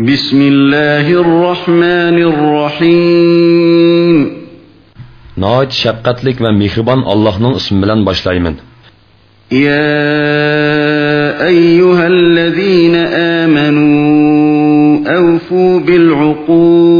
بسم الله الرحمن الرحيم. نايت شقتلك ومهربان الله نون اسم بلن باشلايمن. يا أيها الذين آمنوا أوفوا بالعقود.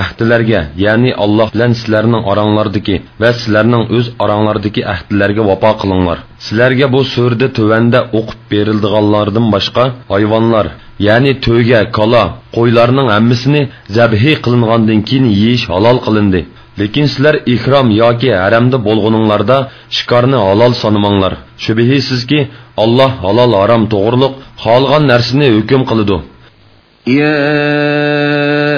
Əhdilərə, yəni Allah bilan sizlərning oranglardagi və sizlərning o'z oranglardagi əhdilərə vafo qilinglar. Sizlərga bu surda tövəndə o'qib berildiganlardan boshqa hayvonlar, ya'ni to'yga, kola, qo'ylarning hammasini zabhi qilingandan keyin yeyish halol qilindi. Lekin sizlar ikrom yoki haramda bo'lguninglarda shikorni halol sanamanglar. Shubhisizki, Alloh halol harom to'g'riliq xohlagan narsani hukm qiladi. يا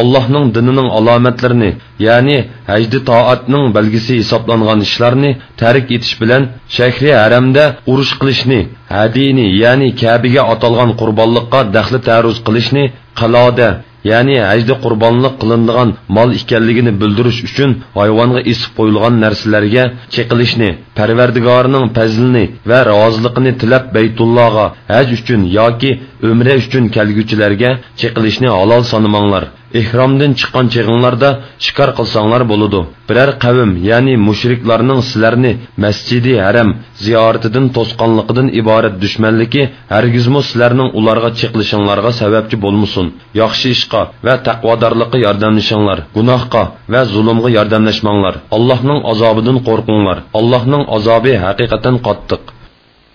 Allah'ның dininin alametlerini, yani həcdi taatның belgisi hesaplanğan işlerini tərik etiş bilen şəhri hərəmdə uruş qilishni, hədini, yani Kəbəyə atalgan qurbanlıqqa dəxli təruz qilishni, qalada, ya'ni hajda qurbonlik qilinadigan mol ekanligini bildirish uchun hayvonga isib qo'yilgan narsalarga cheqilishni parvardigorining fazlini va roziligini tilab baytullohga haj uchun yoki umra uchun kelguvchilarga cheqilishni halol sanamanglar. Ehromdan chiqqan chig'inglarda shikor qilsanglar bo'ladi biror qavm ya'ni mushriklarning sizlarni masjidi haram ziyoratidan to'sqanliqidan iborat dushmanligi hargizmu sizlarning ularga chiqilishinglarga sababchi bo'lmasin. Yaxshi ishqa va taqvodorlikqa yordamlashinglar gunohqa va zulmga yordamlashmanglar. Allohning azobidan qo'rqinglar allohning azobi haqiqatan qattiq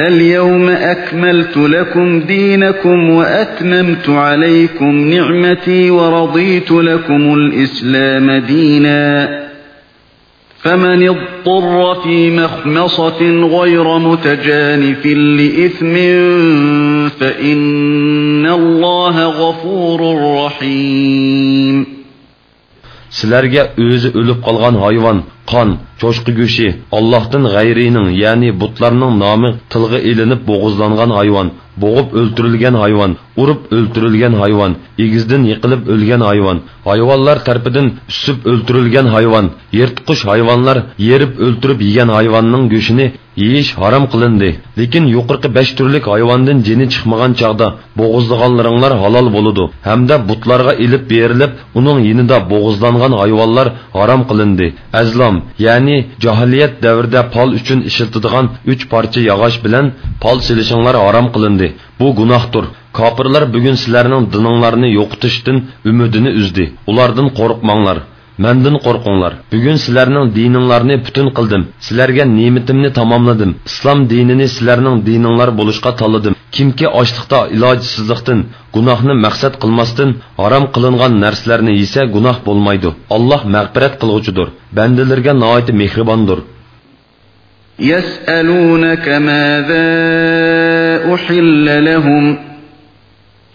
اليوم أكملت لكم دينكم وأتممت عليكم نعمتي ورضيت لكم الإسلام دينا. فمن اضطر في مخمصة غير متجانف لإثم فإن الله غفور رحيم. sizlarga o'zi o'lib qolgan hayvon qon cho'chqi go'shi allohdan g'ayrining ya'ni butlarning nomi tilga ilinib bo'g'izlangan hayvon bo'g'ib o'ltirilgan hayvon urib o'ltirilgan hayvon egizdan yiqilib o'lgan hayvon hayvonlar tarafidan usib o'ltirilgan hayvon yirtqich hayvonlar yerib o'ltirib yegan hayvonning go'shtini yeyish harom qilindi lekin yuqorqi besh turlik hayvondan jini chiqmagan chog'da bo'g'izlaganlaringlar halol bo'ludi hamda butlarga ilib berilib uning yinida bo'g'izlangan hayvonlar harom qilindi azlom ya'ni jahiliyat davrida pol uchun ishiltadigan uch parcha yog'och bilan pol silishinglar harom qilindi bu gunohdir kofirlar bugun sizlarning dininglarni yo'qotishdan umidini uzdi ulardan qo'rqmanglar Məndən qorxunlar. Bu gün sizlərinin dininizləri bütün qıldım. Sizlərə nemətimni tamamladım. İslam dinini sizlərinin dininizlər bolışqa tanladım. Kimki açlıqda, ilojsizlikdən, gunohni maqsad qilmasdan harom qilingan narsalarni yesa gunoh bo'lmaydi. Alloh mag'firat qilg'uchidir. Bandalarga nihoyat mehribondir. يسألونك ماذا أحل لهم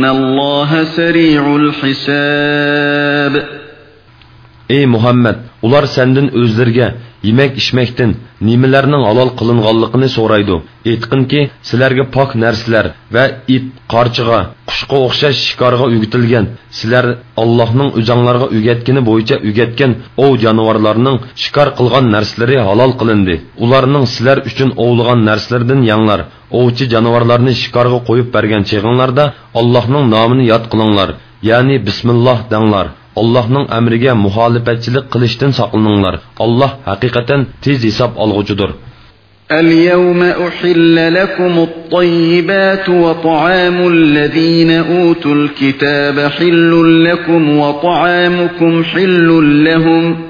إن الله سريع الحساب Ey Muhammed, ular senden özlerge yemek içmekten nimelerinin halal kılınganlıqını soraydı. Etqinki, sizlerge pak nersler ve ip, qarçığa, quşqa o'xshash shikorga o'gitilgan sizlar allohning o'zanglarga o'gatkini bo'yicha o'gatgan ov jonivorlarning shikor qilgan narsalari halol qilindi ularning sizlar uchun ovlagan narsalardan yanglar ovchi jonivorlarni shikorga qo'yib bergan cheg'inglarda allohning nomini yod qilinglar ya'ni bismilloh danglar allohning amriga muxolifatchilik qilishdan saqlaninglar alloh haqiqatan tez hisob olg'uchidir اليوم أحل لكم الطيبات وطعام الذين أوتوا الكتاب حل لكم وطعامكم حل لهم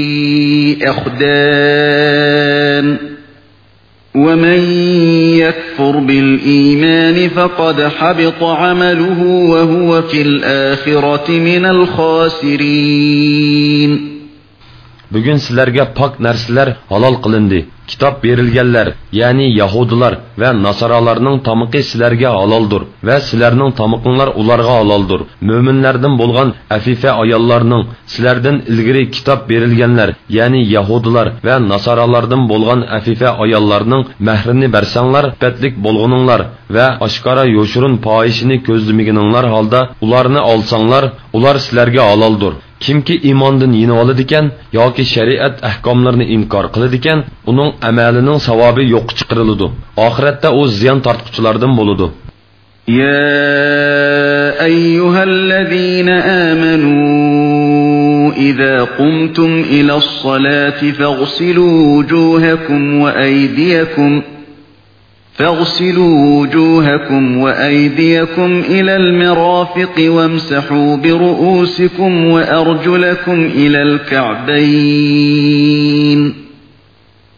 أخدان ومن يكفر بالإيمان فقد حبط عمله وهو في الآخرة من الخاسرين. Bugun sizlarga pok narsalar halol qilindi kitob berilganlar ya'ni yahudilar va nasoralarning tomiqi sizlarga haloldir va sizlarning tomiqinglar ularga haloldir mo'minlardan bo'lgan afifa ayollarning sizlardan ilgari kitob berilganlar ya'ni yahudilar va nasoralardan bo'lgan afifa ayollarning mahrini bersanglar patlik bo'lguninglar va oshkora yo'shurun poyishini ko'zlamaganinglar holda ularni olsanglar ular sizlarga haloldir kimki iymondan yinib oladi ekan yoki shariat ahkomlarini inkor qiladi ekan uning amalining savobi yo'q chiqariladi oxiratda u ziyon tortquchilardan bo'ladi يا أيها الذين آمنوا إذا قمتم إلى الصلاة فاغسلوا وجوهكم وأيديكم فاغسلوا وجوهكم وأيديكم إلى المرافق وامسحوا برؤوسكم وأرجلكم إلى الكعبين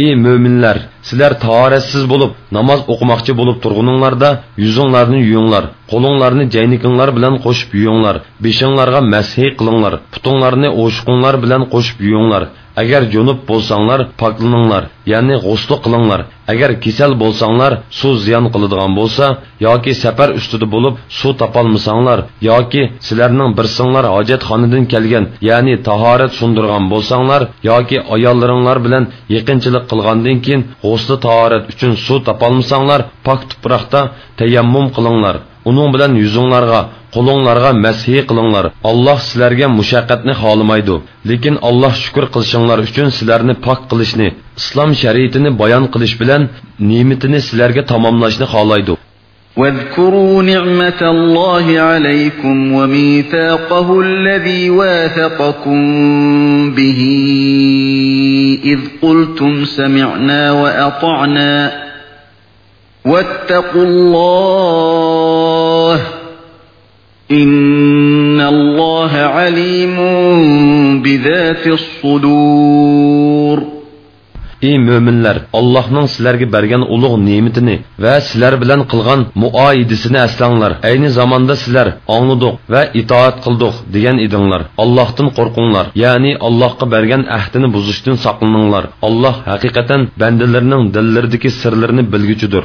Ey mo'minlar sizlar tahoratsiz bo'lib namoz o'qimoqchi bo'lib turguninglarda yuzinglarni yuvinglar qo'linglarni jaynikinglar bilan qo'shib yuvinglar beshinglarga mashi qilinglar putinglarni o'shiqinglar bilan qo'shib yuvinglar agar junub bo'lsanglar poklaninglar ya'ni g'usli qilinglar agar kasal bo'lsanglar suv ziyon qiladigan bo'lsa yoki safar ustida bo'lib suv topolmasanglar yoki sizlarning birsinglar hojatxonadan kelgan ya'ni tahorat sundirgan bo'lsanglar yoki ayollaringlar bilan yaqinchilik qilgandan keyin g'usli tahorat uchun suv topolmasanglar pok tuproqda tayammum qilinglar. Uning bilan yuzinglarga qo'linglarga mashi qilinglar alloh sizlarga mushaqqatni xohlamaydi lekin alloh shukur qilishinglar uchun sizlarni pok qilishni islom shariatini bayon qilish bilan ne'matini sizlarga tamomlashni xohlaydi واذكروا نعمة الله عليكم وميثاقه الذي واثقكم به إذ قلتم سمعنا وأطعنا واتقوا الله إن الله عليم بذات الصدور ey mo'minlar allohning sizlarga bergan ulug' ne'matini va sizlar bilan qilgan muoyidisini aslanglar ayni zamonda sizlar ong'idiq va itoat qildiq degan edinglar allohdan qo'rqinglar ya'ni allohga bergan ahdini buzishdan saqlaninglar alloh haqiqatan bandalarining dillaridagi sirlarini bilguchidir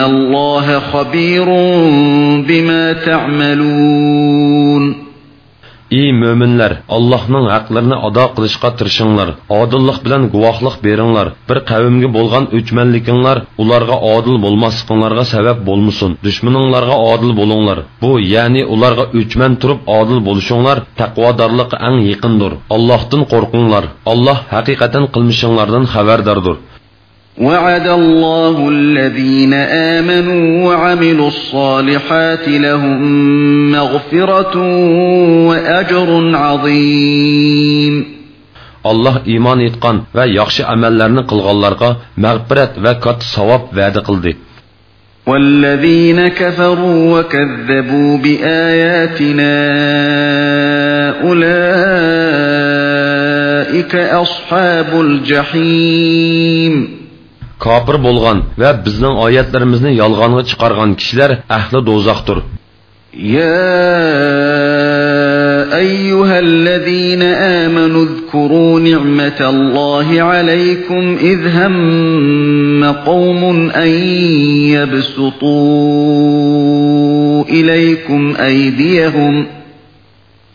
الله خبير بما تعملون ey mo'minlar allohning haqlarini ado qilishga tirishinglar odillik bilan guvohlik beringlar bir qavmga bo'lgan o'chmanlikinglar ularga odil bo'lmasliqinglarga sabab bo'lmasin dushmaninglarga odil bo'linglar bu ya'ni ularga o'chman turib odil bo'lishinglar taqvodorlikqa eng yaqindir allohdan qo'rqinglar alloh haqiqatan qilmishinglardan xabardordir وعد الله الذين آمنوا وعملوا الصالحات لهم مغفرة وأجر عظيم Allah iymon etgan va yaxshi amallarni qilganlarga mag'firat va katta savob va'da qildi. والذين كفروا وكذبوا بآياتنا أولئك أصحاب الجحيم Kafir bo'lgan va bizning oyatlarimizni yolg'onga chiqargan kishilar ahli do'zaxdir. يا أيها الذين آمنوا اذكروا نعمة الله عليكم إذ هم قوم أن يبسطوا إليكم أيديهم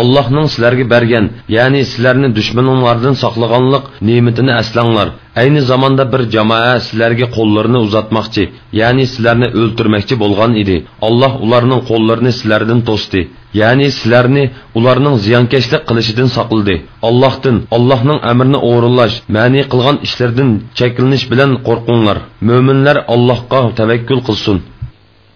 Allohning sizlarga bergan, ya'ni sizlarni dushmanlardan saqlaganlik ne'matini aslanglar. Ayni zamonda bir jamoa sizlarga qo'llarini uzatmoqchi, ya'ni sizlarni o'ltirmoqchi bo'lgan edi. Alloh ularning qo'llarini sizlardan to'sdi. ya'ni sizlarni ularning ziyonkashlik qilishidan saqladi allohdan allohning amrini o'rinlash ma'ni qilgan ishlardan cheklanish bilan qo'rqinglar mo'minlar allohga tavakkul qilsin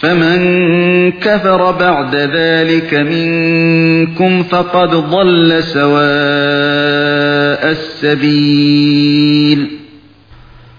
فمن كفر بعد ذلك منكم فقد ضل سواء السبيل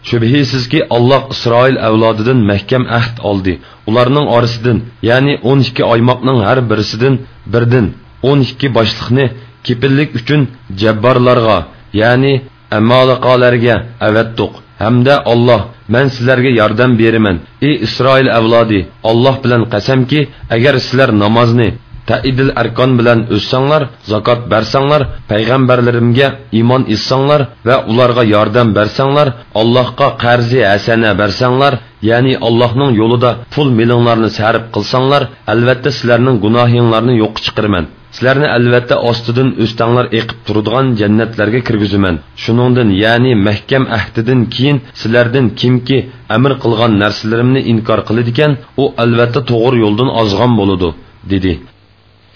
Şübhisizki Allah İsrail avlodidan mahkam ahd oldi. Ularning orasidan, ya'ni 12 oymoqning har birisidan birdan 12 boshliqni kepillik uchun jabbarlarga, ya'ni amaliqalarga avatdiq. Həmdə Allah, mən sizlərə yardım verimən. Ey İsrail əvladı, Allah bilən qəsəm ki, əgər sizlər namazını Təidil ərkan bilən özsənlər, zakat bərsənlər, peyğəmbərlərimə iman issənlər və onlara yardım bərsənlər, Allahqa qərzi həsənə bərsənlər, yəni Allahın yolunda pul milyonlarını sərf qılsanlar, əlbəttə sizlərin günahlarını yox çıxırmən. Sizlarni albatta ostidan o'stanglar eqib turadigan jannatlarga kirgizaman shuningdan ya'ni mahkam ahdidan keyin sizlardan kimki amr qilgan narsalarimni inkor qiladigan u albatta to'g'ri yo'ldan ozg'on bo'ladi dedi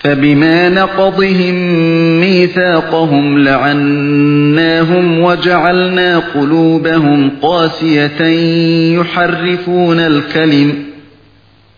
فبما نقضهم ميثاقهم لعناهم وجعلنا قلوبهم قاسية يحرفون الكلم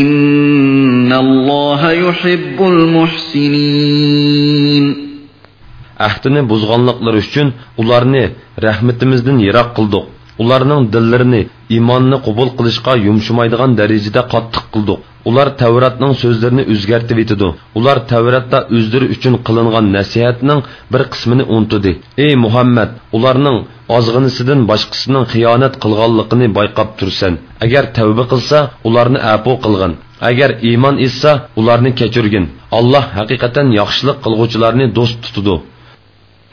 İnna Allah yuhibbul muhsinin. Ahdini buzganlıkları üçün ularni rahmetimizden yiroq qildik. Ularning dillarini iymonni qabul qilishga yumshamaydigan darajada qattiq qildik. Ular Tavratning so'zlarini o'zgartib etdi. Ular Tavratda o'zlari uchun qilingan nasihatning bir qismini unuttidi. Ey Muhammad, ularning ozg'inisidan boshqasining xiyonat qilganligini bayqab tursan. Agar tavba qilsa, ularni afu qilgin. Agar iymon etsa, ularni kechirgin. Alloh haqiqatan yaxshilik qilguvchilarni do'st tutadi.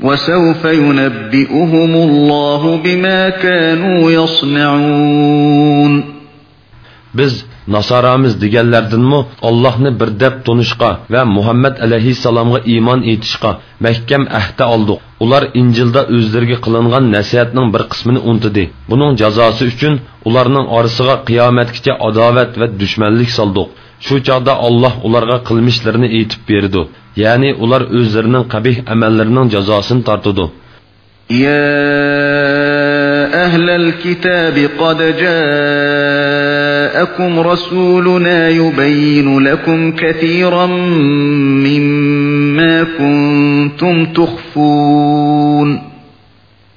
وسوف ينبئهم الله بما كانوا يصنعون Biz Nasaramiz deganlardinmi Allohni bir deb tunishqa va Muhammad alayhissalomga iymon etishqa mahkam ahda oldik. Ular Injilda o'zlariga qilingan nasihatning bir qismini untidi. Buning jazosi uchun ularning orasiga qiyomatgacha adovat va dushmanlik soldik. Shu chaqda Alloh ularga qilmishlarini aytib berdi. ya'ni ular o'zlarining qabih amallarining jazosini tortadi يا أهل الكتاب قد جاءكم رسولنا يبين لكم كثيرا مما كنتم تخفون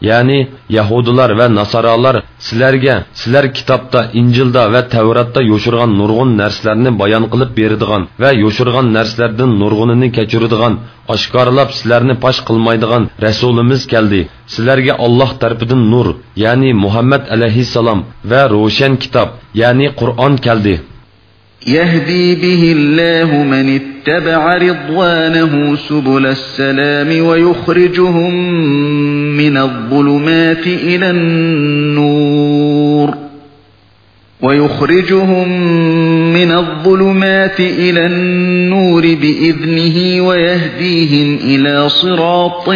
Yani Yahudiler ve Nasaralar sizlerge, sizler kitapta, İncil'da ve Tevrat'ta yoşurgan nurgun nerslerini bayan kılıp berdigan ve yoşurgan nerslerden nurgununu keçirdigan, aşkarlap sizlerini paş kılmaydigan Resulümüz geldi. Sizlerge Allah tarpidin nur, yani Muhammed aleyhisselam ve roşen kitap, yani Kur'an geldi.'' يهدي به الله من اتبع رضوانه سبل السلام ويخرجهم من الظلمات إلى النور ويخرجهم من الظلمات إلى النور بإذنه ويهديهم إلى صراط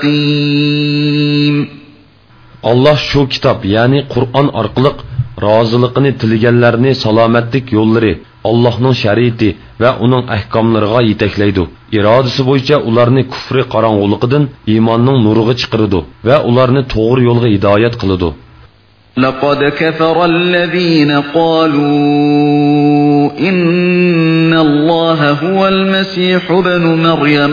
مستقيم. Allah şu kitap yani Kur'an arqılıq roziliqini tilaganlarni salomatlik yo'llari allohning shariati va uning ahkomlariga yetaklaydi irodasi bo'yicha ularni kufri qorong'uligidan iymonning nuriga chiqaradi va ularni to'g'ri yo'lga hidoyat qiladi لقد كفر الذين قالوا إن الله هو المسيح ابن مريم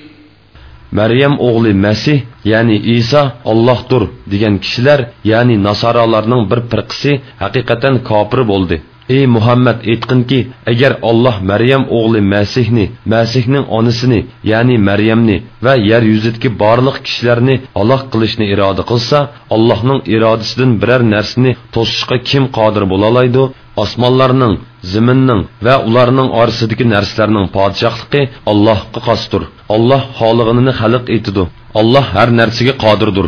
Maryam oğlu Məsih, yəni İsa Allahdır degan kishilar, ya'ni nasoralarning bir firqasi haqiqatan kofir bo'ldi. Ey muhammad aytqinki agar olloh maryam o'g'li masihni masihning onasini ya'ni maryamni va yer yuzidagi barliq kishilarni aloq qilishni iroda qilsa allohning irodasidan biror narsani to'sishga kim qodir bo'lalaydi osmonlarning ziminning va ularning orasidagi narsalarning podshohligi allohga xosdir olloh xolig'ini xalq etidi olloh har narsaga qodirdir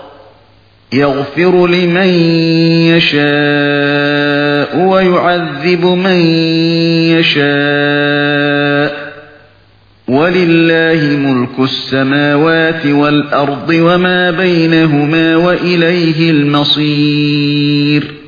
يغفر لمن يشاء ويعذب من يشاء ولله ملك السماوات والأرض وما بينهما وإليه المصير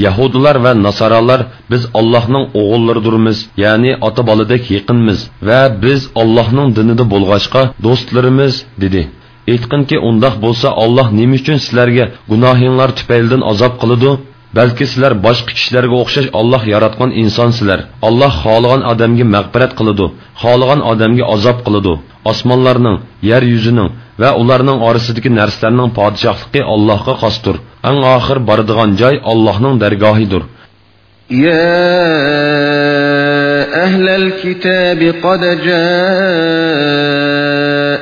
Yahudilar va Nasaralar biz Allohning o'g'illardurmiz, ya'ni ota boladek yaqinmiz va biz Allohning dinida bo'lg'achqa do'stlarimiz dedi. Aytqinki undoq bo'lsa olloh nima uchun sizlarga gunohinglar tufaylidan azob qiladi balki sizlar boshqa kishilarga o'xshash olloh yaratgan insonsizlar olloh xohlagan odamga mag'firat qiladi xohlagan odamga azob qiladi osmonlarning yer yuzining va ularning orasidagi narsalarning podshohligi allohga xosdir eng oxir boradigan joy allohning dargohidir يا أهل الكتاب قد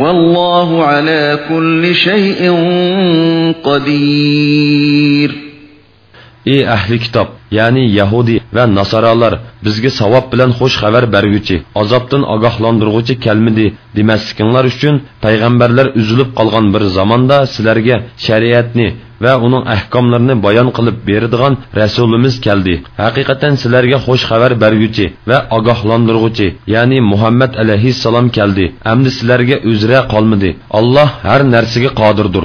والله على كل شيء قدير. ey ahli kitob ya'ni yahudi va nasoralar bizga savob bilan xush xabar berguvchi azobdan ogohlantirg'uvchi kelmidi demaslikinglar uchun payg'ambarlar uzilib qolgan bir zamonda sizlarga shariatni va uning ahkomlarini bayon qilib beradigan rasulimiz keldi. Haqiqatan sizlarga xush xabar berguvchi va ogohlantirg'uvchi ya'ni muhammad alayhissalom keldi. Amdi sizlarga uzra qolmadi alloh har narsaga qodirdir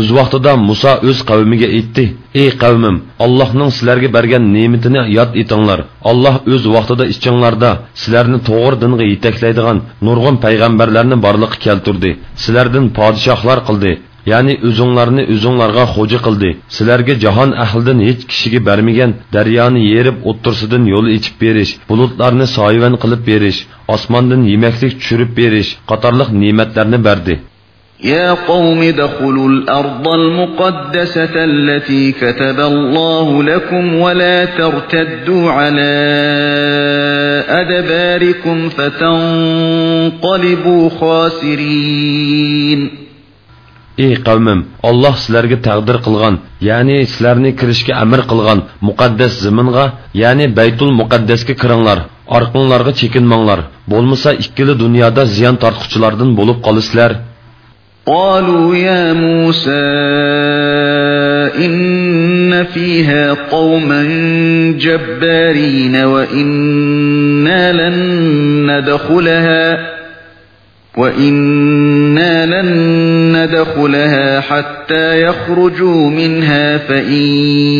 Öz vaqtida Musa öz qavmiga aytdi: "Ey qavmim, Allohning sizlarga bergan ne'matini yod etinglar. Alloh o'z vaqtida ichinglarda sizlarni to'g'ri dinga yetaklaydigan nurg'un payg'ambarlarni borliqqa keltirdi. Sizlardan podshohlar qildi. ya'ni o'zinglarni o'zinglarga xo'ja qildi sizlarga jahon ahlidan hech kishiga bermagan daryoni yerib o'ttirsidan yo'l ichib berish bulutlarni soyvan qilib berish osmondan yemaklik tushirib berish qatorliq ne'matlarni berdi يا قوم ادخلوا الأرض المقدسة التي كتب الله لكم ولا ترتدوا على أدباركم فتنقلبوا خاسرين ey qavmim olloh sizlarga taqdir qilgan ya'ni sizlarni kirishga amr qilgan muqaddas ziminga ya'ni baytul muqaddasga kiringlar orqanglarga chekinmanglar bo'lmasa ikkili dunyoda ziyon tortquchilardan bo'lib qolasizlar قالوا يا موسى إن فيها قوما جبارين وإنا لن ندخلها وإنا لن ندخلها حتى يخرجوا منها فإن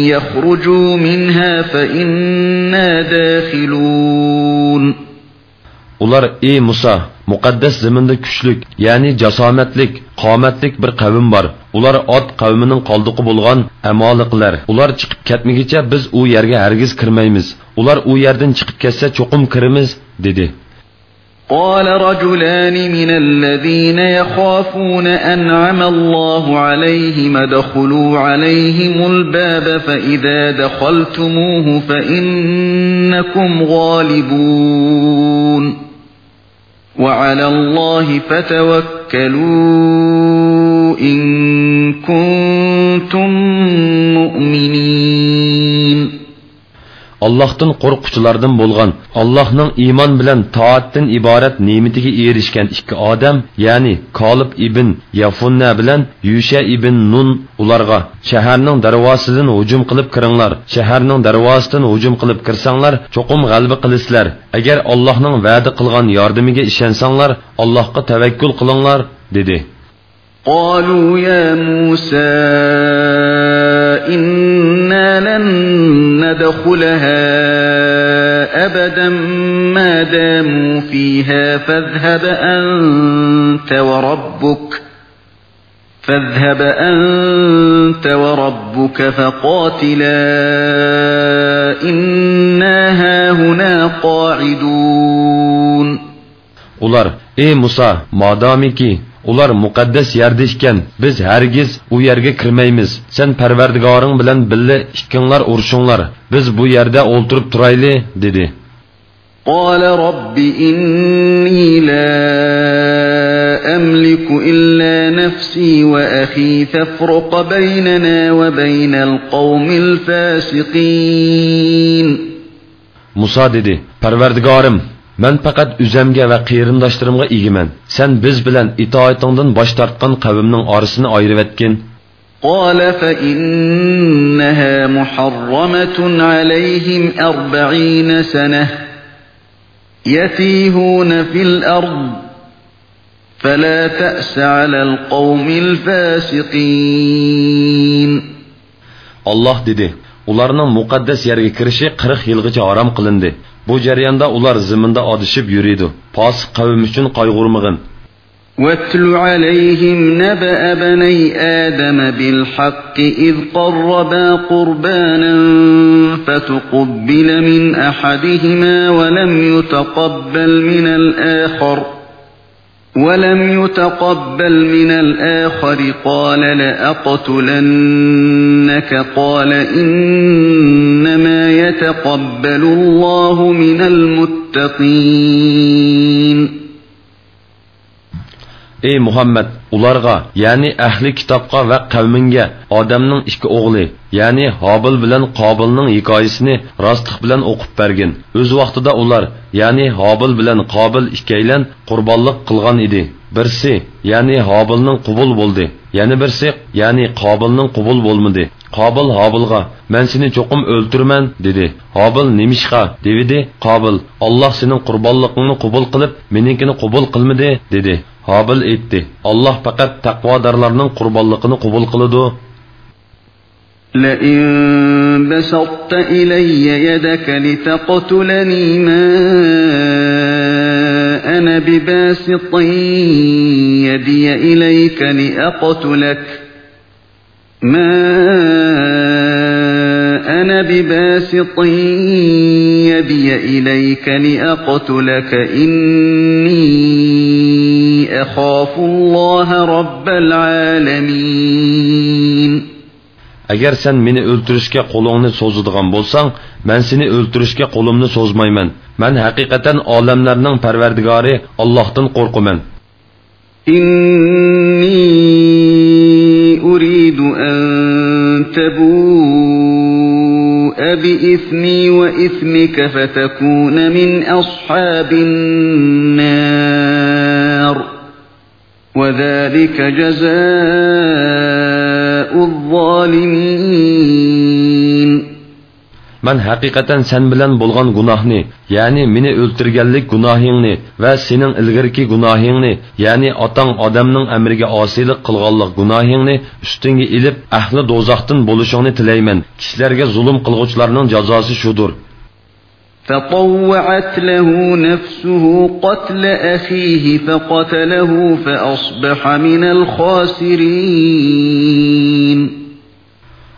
يخرجوا منها فإنا داخلون. Ular ey muso muqaddas zaminda kuchlik ya'ni jasomatlik qomatlik bir qavm bor ular ot qavmining qoldiqi bo'lgan amoliqlar ular chiqib ketmagicha biz u yerga hargiz kirmaymiz ular u yerdan chiqib ketsa cho'qim kiramiz dedi قال رجلان من الذين يخافون أنعم الله عليهم ادخلوا عليهم الباب فإذا دخلتموه فإنكم غالبون وعلى الله فتوكلوا إن كنتم مؤمنين. Allohdan qo'rquvchilardan bo'lgan Allohning iymon bilan toatdan iborat ne'matiga erishgan ikki odam, ya'ni Kolib ibn Yafunna bilan Yusha ibn Nun ularga shaharning darvozasidan hujum qilib kiringlar. Shaharning darvozasidan hujum qilib kirsanglar, cho'qim g'alaba qilasizlar. Agar Allohning va'da qilgan yordamiga ishonsanglar, Allohga tavakkul qilinglar, dedi. قالوا يا موسى إنا لن ندخلها أبدا ما داموا فيها فاذهب أنت وربك فاذهب أنت وربك فقاتلا إنا هاهنا قاعدون Ular, ey Musa, modamiki ular muqaddas yerda ekan biz hargiz u yerga kirmaymiz sen parvardigoring bilan billa ikkinglar urushinglar biz bu yerda o'ltirib turayli dedi قال رب إني لا أملك إلا نفسي وأخي فافرق بيننا وبين القوم الفاسقين muso dedi parvardigorim قال فإنها محرمة عليهم أربعين سنة يتيهون في الأرض فلا تأس على القوم الفاسقين dedi muqaddas yerga kirishi 40 yilgacha harom qilindi bu jarayonda ular ziminda odishib yuriydi. Posiq qavm uchun qayg'urmag'in. واتل عليهم نبأ بني آدم بالحق إذ قربا قربانا فتقبل من أحدهما ولم يتقبل من الآخر ولم يتقبل من الآخر قال لأقتلنك قال إنما يتقبل الله من المتقين ey muhammad ularga ya'ni ahli kitobga va qavminga odamning ikki o'g'li ya'ni hobil bilan qobilning hikoyasini rostlik bilan o'qib bergin o'z vaqtida ular ya'ni hobil bilan qobil ikkaylan qurbonlik qilgan edi birsi ya'ni hobilning qubul bo'ldi yana birsi ya'ni qobilning qubul bo'lmadi qobil hobilga man seni cho'qim o'ltirman dedi hobil nimishqa devidi qobil olloh sening qurbonligingni qubul qilib meninkini qubul qilmadi dedi hobil aytdi olloh faqat taqvodorlarning qurbonligini qubul qiladi. لئن بسطت إلي يدك لتقتلني ما أنا بباسط يدي إليك لأقتلك ما أنا بباسط يدي إليك لأقتلك إني أخاف الله رب العالمين agar sen meni o'ltirishga qo'lingni so'zadigan bo'lsang man seni o'ltirishga qo'limni so'zmayman man haqiqatan olamlarning parvardigori ollohdan qo'rqaman إني أريد أن تبوء بإثمي وإثمك فتكون من أصحاب النار وذلك جزاء الظالمين man haqiqatan sen bilan bo'lgan gunohni ya'ni meni o'ltirganlik gunohingni va sening ilgirki gunohingni ya'ni otang odamning amriga osiylik qilganlik gunohingni ustingga ilib ahli do'zaxdan bo'lishingni tilayman kishilarga zulm qilg'uvchilarning jazosi shudur فطوعت له نفسه قتل أخيه فقتله فأصبح من الخاسرين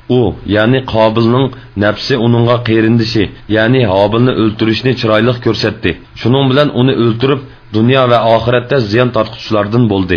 u ya'ni qobilning nafsi uningga qerindishi ya'ni hobilni o'ltirishni chiroyli ko'rsatdi shuning bilan uni o'ltirib dunyo va oxiratda ziyon tortquchilardan bo'ldi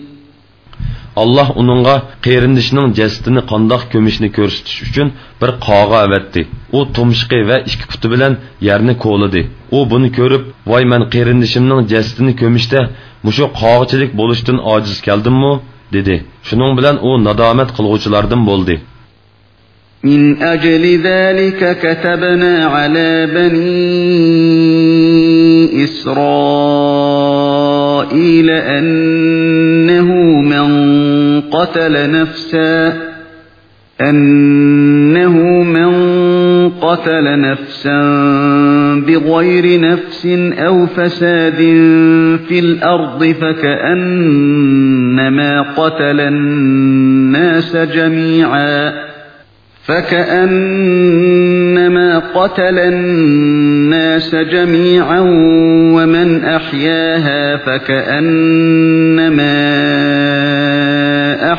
Alloh uningga qerindishining jasadini qandoq ko'mishni ko'rsatish uchun bir qog'a avatdi u tumshqi va ikki puti bilan yerni ko'lidi u buni ko'rib voy man qerindishimning jasadini ko'mishda mushu qog'chilik bo'lishdan ojiz keldimmi dedi shuning bilan u nadomat qilg'uvchilardan bo'ldi من أجل ذلك كتبنا على بني إسرائيل أنه من قتل نفسا أنه من قتل نفسا بغير نفس أو فساد في الأرض فكأنما قتل الناس جميعا فكأنما قتل الناس جميعا ومن أحياها فكأنما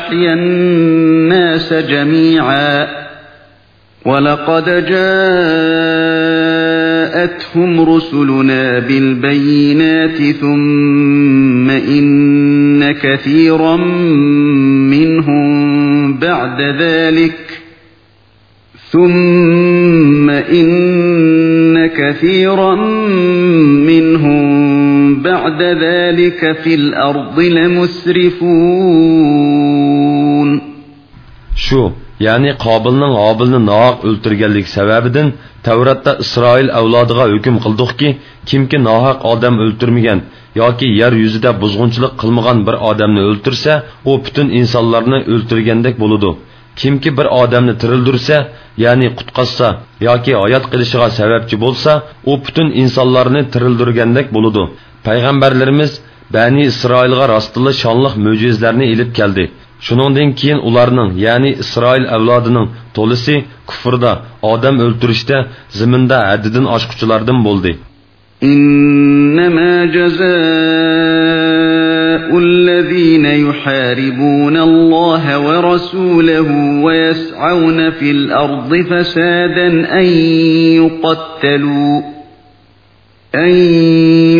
أحيا الناس جميعا. ولقد جاءتهم رسلنا بالبينات ثم إن كثيرا منهم بعد ذلك. ثم إن كثيرا منهم بعد ذلك في الأرض لمسرفون shu ya'ni qobilning hobilni nohaq o'ltirganlik sababidan tavratda isroil avlodiga hukm qildikki kimki nohaq odam o'ltirmagan yoki yer yuzida buzg'unchilik qilmagan bir odamni o'ltirsa u butun insonlarni o'ltirgandek bo'ludi kimki bir odamni tirildirsa ya'ni qutqazsa yoki hayot qilishiga sababchi bo'lsa u butun insonlarni tirildirgandek bo'ludi payg'ambarlarimiz bani isroilga rostila shonliq mo'jizlarni ilib keldi shuningdan keyin ularning ya'ni isroil avlodining to'lisi kufrda odam o'ltirishda ziminda haddidan oshquchilardan bo'ldi إنما جزاء الذين يحاربون الله ورسوله ويسعون في الأرض فسادا أن يقتلوا أن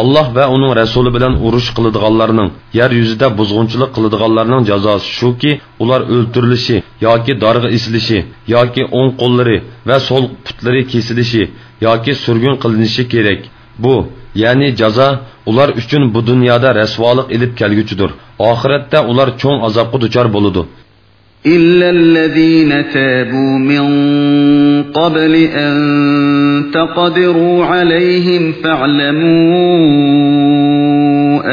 alloh va uning rasuli bilan urush qiladiganlarning yer yuzida buzg'unchilik qiladiganlarning jazosi shuki ular o'ltirilishi yoki dorg'a isilishi yoki o'ng qo'llari va so'l putlari kesilishi yoki surgun qilinishi kerak bu ya'ni jazo ular uchun bu dunyoda rasvolik ilib kelguchidir oxiratda ular cho'ng azobga duchor bo'ludi إلا الذين تابوا من قبل أن تقدروا عليهم فاعلموا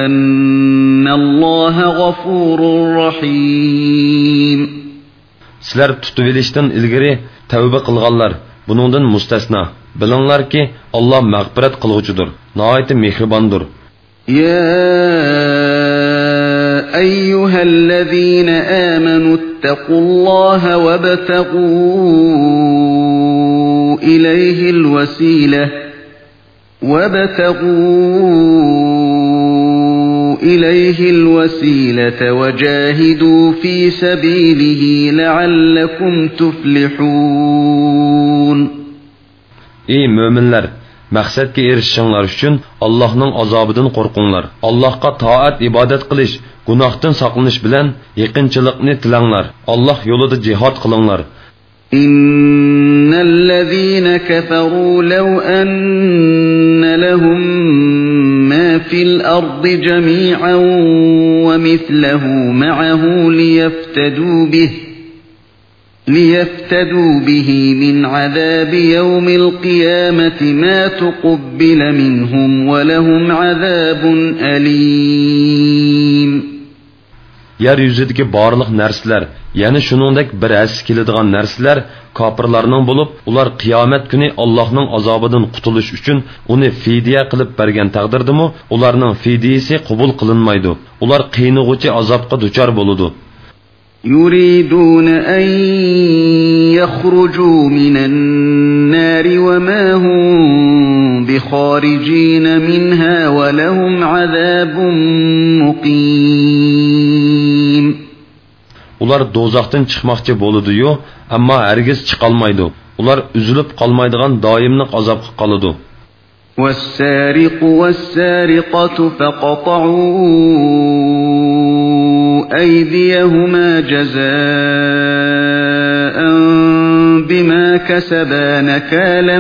أن الله غفور رحيم Sizlar tutib elishdan ilgari tavba qilganlar buningdan mustasno. Bilinglarki, Alloh mag'firat qilg'uchidir, nihoyat mehribondir. يا أيها الذين آمنوا اتقوا الله وابتغوا إليه الوسيلة وابتغوا إليه الوسيلة وجاهدوا في سبيله لعلكم تفلحون. إي مؤمن لر مقصد كي إرشان الله نن أزابدن قرقن لر الله قد إبادة إبادت قلش. Gunohdan saqlanish bilan yaqinchilikni tilanglar. Alloh yo'lida jihod qilinglar. إن الذين كفروا لو أن لهم ما في الأرض جميعا ومثله معه ليفتدوا به ليفتدوا به من عذاب يوم القيامة ما تقبل منهم ولهم عذاب أليم Yeryüzüdeki barlıq nərslər, yəni şunundək bir əs keladigan nərslər kafirlarning bo'lib, ular qiyomat kuni Allohning azobidan qutulish uchun uni fidiya qilib bergan taqdirdimi, ularning fidiyasi qabul qilinmaydi. Ular qiynig'uchi azobga duchor bo'ladi. يريدون أن يخرجوا من النار وما هم بخارجين منها ولهم عذاب مقيم Ular dozaqdan chiqmoqchi bo'ladi-yu, ammo hargiz chiqolmaydi. Ular uzilib qolmaydigan doimlik azobga qoladi. والسارق والسارقة فقطعوا أيديهما جزاء بما كسبا نكالا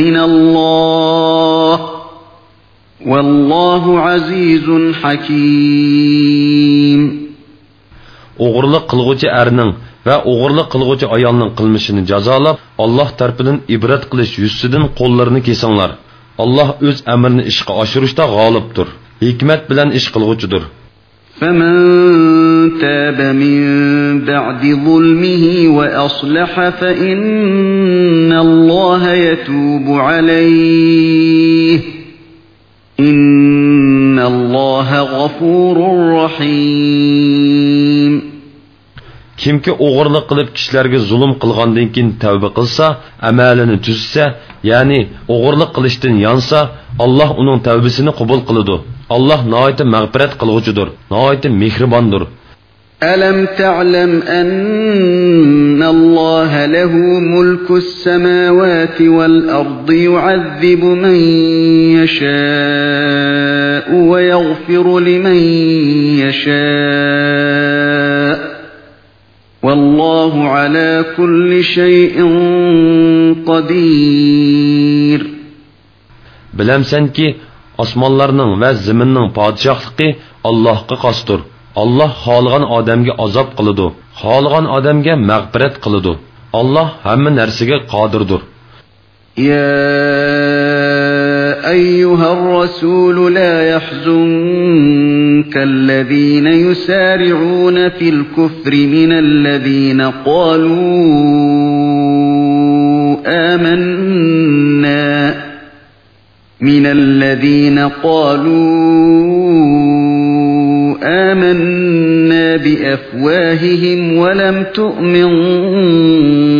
من الله والله عزيز حكيم o'g'irlik qilg'uvchi erning va o'g'irlik qilg'uvchi ayolning qilmishini jazolab alloh tarafidan ibrat qilish yuzidan qo'llarini kesinglar alloh o'z amrini ishga oshirishda g'olibdir hikmat bilan ish qilg'uchidir فمن تاب من بعد ظلمه وأصلح فإن الله يتوب عليه إن الله غفور رحيم kimki o'g'irlik qilib kishilarga zulm qilgandan keyin tavba qilsa amalini tuzsa ya'ni o'g'irlik qilishdan yonsa alloh uning tavbasini qabul qiladi alloh noiti mag'firat qilg'uchidir noiti mehribondir ألم تعلم أن الله له ملك السماوات والأرض يعذب من يشاء ويغفر لمن يشاء والله على كل شيء قدير bilamsanki osmonlarning va zaminning podshohligi allohga xosdir alloh xohlagan odamga azob qiladi xohlagan odamga mag'firat qiladi alloh hamma narsaga qodirdir يا أيها الرسول لا يحزنك الذين يسارعون في الكفر من الذين قالوا آمنا من الذين قالوا آمنا بأفواههم ولم تؤمن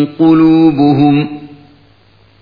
قلوبهم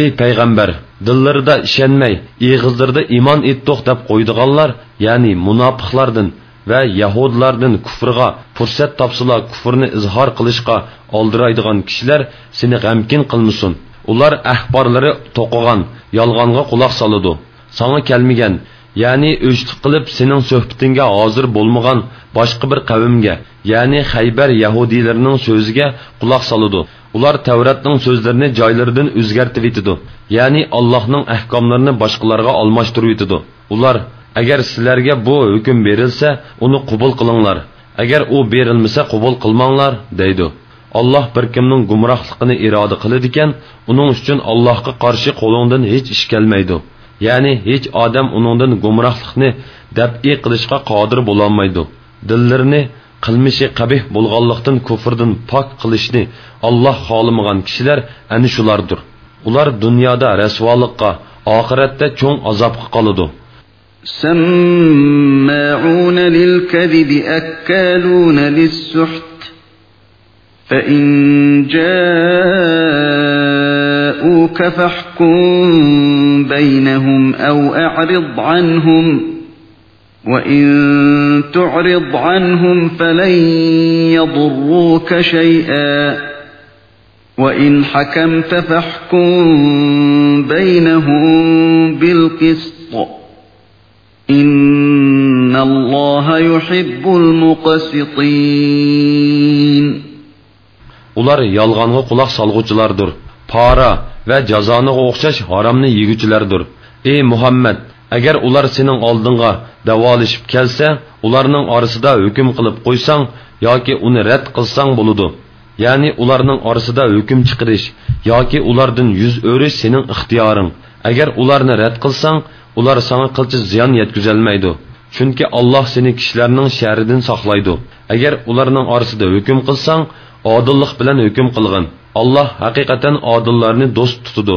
Ey payg'ambar, dillarida ishonmay, ig'izlarida iymon etdiq deb qo'ydiganlar, ya'ni munofiqlardan va yahudlardan kufrga fursat topsalar kufrni izhor qilishga oldiraydigan kishilar seni g'amkin qilmasin. Ular ahborlari to'qigan, yolg'onga quloq soladi. Sanga kelmagan, ya'ni o'chlik qilib sening suhbatingga hozir bo'lmagan boshqa bir qavmga, ya'ni Xaybar yahudiylarining so'ziga quloq soladi. Ular Tavratning so'zlarini joylaridan o'zgartirib yetidi ya'ni Allohning ahkomlarini boshqalarga almashtirib yetidi ular agar sizlarga bu hukm berilsa uni qabul qilinglar agar u berilmasa qabul qilmanglar deydi alloh bir kimning gumrohligini iroda qiladi ekan uning uchun allohga qarshi qo'lingdan hech ish kelmaydi ya'ni hech odam uningdan gumrohlikni dabiy qilishga qodir bo'lolmaydi dillarini qilmishi qabih bo'lganlikdan kufrdan pok qilishni Alloh xohlamagan kishilar ana shulardir. Ular dunyoda rasvolikqa, oxiratda cho'ng azobga qoladi. سماعون للكذب أكالون للسحت فإن جاءوك فاحكم بينهم أو أعرض عنهم وَإِن تُعْرِضْ عَنْهُمْ فَلَن يَضُرُّوكَ شَيْئًا وَإِنْ حَكَمْتَ فَاحْكُم بَيْنَهُم بِالْقِسْطِ إِنَّ اللَّهَ يُحِبُّ الْمُقْسِطِينَ Ular yalğanğa qulaq salğuculardır. Para və cazanığa oxşaş haramni yegücülərdir. Ey Muhammed, agar ular sening oldinga davolishib kelsa ularning orasida hukm qilib qo'ysang yoki uni rad qilsang bo'ludi ya'ni ularning orasida hukm chiqarish yoki ulardan yuz o'rish sening ixtiyoring agar ularni rad qilsang ular sana qilchi ziyon yetkazolmaydi chunki alloh seni kishilarning sharidan saqlaydi agar ularning orasida hukm qilsang odillik bilan hukm qilgin alloh haqiqatan odillarni do'st tutadi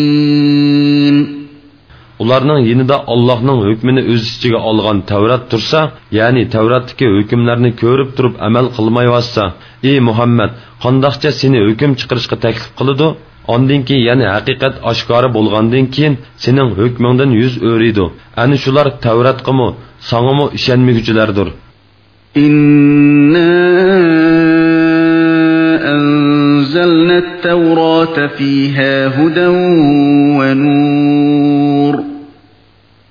ularning yinida Allohning hukmini o'z ichiga olgan Tavrat tursa, ya'ni Tavratdagi hukmlarni ko'rib turib amal qilmayotsa, ey Muhammad, qandoqcha seni hukm chiqarishga taklif qiladi? Ondan keyin ya'ni haqiqat oshkora bo'lgandan keyin sening hukmingdan yuz o'riydi. Ani shular Tavratqimi, sangimi ishonmaguvchilardir. Inna anzalna at-taurata fiha hudan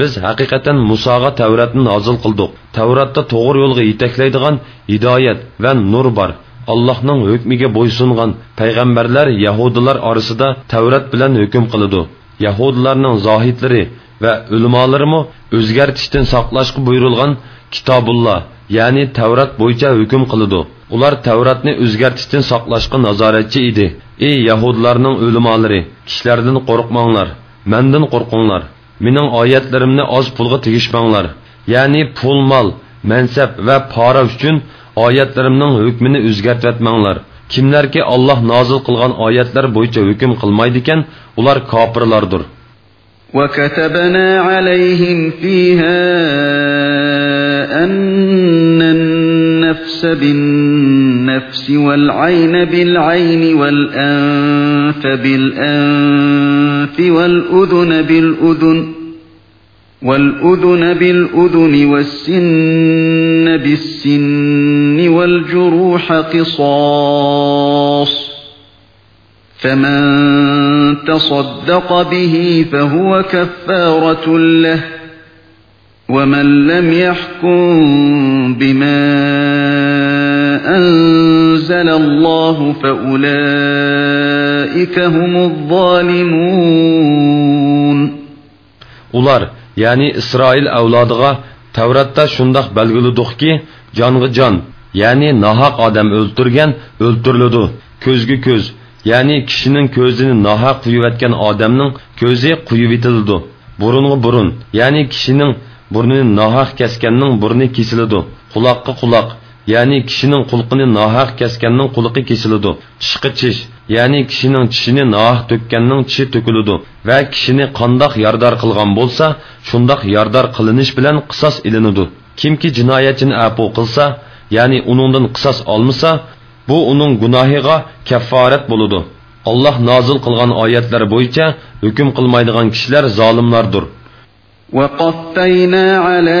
biz haqiqatan musoga tavratni nozil qildik tavratda to'g'ri yo'lga yetaklaydigan hidoyat va nur bor allohning hukmiga bo'ysungan payg'ambarlar yahudilar orasida tavrat bilan hukm qiladi yahudilarning zohidlari va ulamolarimi o'zgartishdan saqlashga buyurilgan kitobulloh ya'ni tavrat bo'yicha hukm qiladi ular tavratni o'zgartishdan saqlashga nazoratchi edi ey yahudlarning ulamolari kishilardan qo'rqmanglar mandan qo'rqinglar mening oyatlarimni oz pulga tegishmanglar ya'ni pul mol mansab va pora uchun oyatlarimning hukmini o'zgartratmanglar kimlarki olloh nozil qilgan oyatlar bo'yicha hukm qilmaydi ekan ular kofirlardir وكتبنا عليهم فيها أن النفس بالنفس والعين بالعين والأنف بالأنف والأذن بالأذن والأذن بالأذن والسن بالسن والجروح قصاص. فمن تصدق به فهو كفارة له ومن لم يحكم بما أنزل الله فأولئك هم الظالمون Ular, yani İsrail avladıga Tavratda şundaq belgiliduqki, canğı can, yani nahaq adam öldürgen, öldürülüdü. Közgü köz, ya'ni kishining ko'zini nohaq quyayotgan odamning ko'zi quyib etildi burunga burun ya'ni kishining burnini nohaq kesganning burni kesiladi quloqqa quloq ya'ni kishining qulqini nohaq kesganning qulqi kesiladi tishqi tish ya'ni kishining tishini nohaq to'kkanning tishi to'kiladi va kishini qandoq yordar qilgan bo'lsa shundoq yordar qilinish bilan qisos ilinadi kimki jinoyatchini apu qilsa ya'ni uningdan qisos olmasa bu uning gunohiga kafforat bo'ludi alloh nozil qilgan oyatlar bo'yicha hukm qilmaydigan kishilar zolimlardir وقفينا على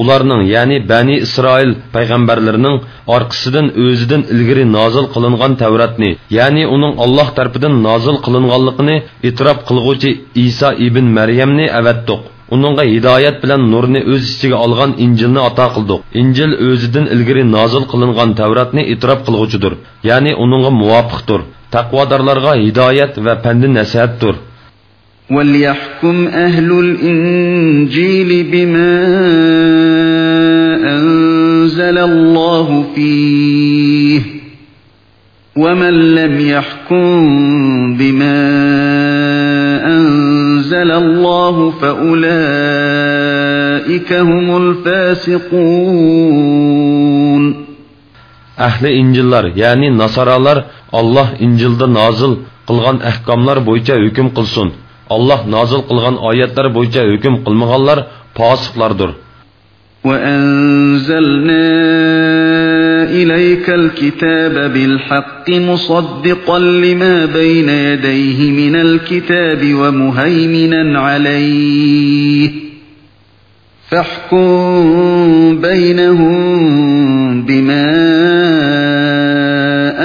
Ularning ya'ni bani isroil payg'ambarlarining orqasidan o'zidan ilgari nozil qilingan tavratni ya'ni uning olloh tarafidan nozil qilinganligini e'tirof qilg'uvchi iso ibn maryamni avatdiq uningga hidoyat bilan nurni o'z ichiga olgan injilni ato qildik injil o'zidan ilgari nozil qilingan tavratni e'tirof qilg'uchidir ya'ni uningga muvofiqdir taqvodorlarga hidoyat va pandi nasihatdir وليحكم أهل الإنجيل بما أنزل الله فيه ومن لم يحكم بما أنزل الله فأولئك هم الفاسقون. أهل إنجيل يعني نصرالر الله إنجيل نازل قلغان أحكاملر بويتا حكم قلصون olloh nozil qilgan oyatlar bo'yicha hukm qilmaganlar posiqlardir وأنزلنا إليك الكتاب بالحق مصدقا لما بين يديه من الكتاب ومهيمنا عليه فاحكم بينهم بما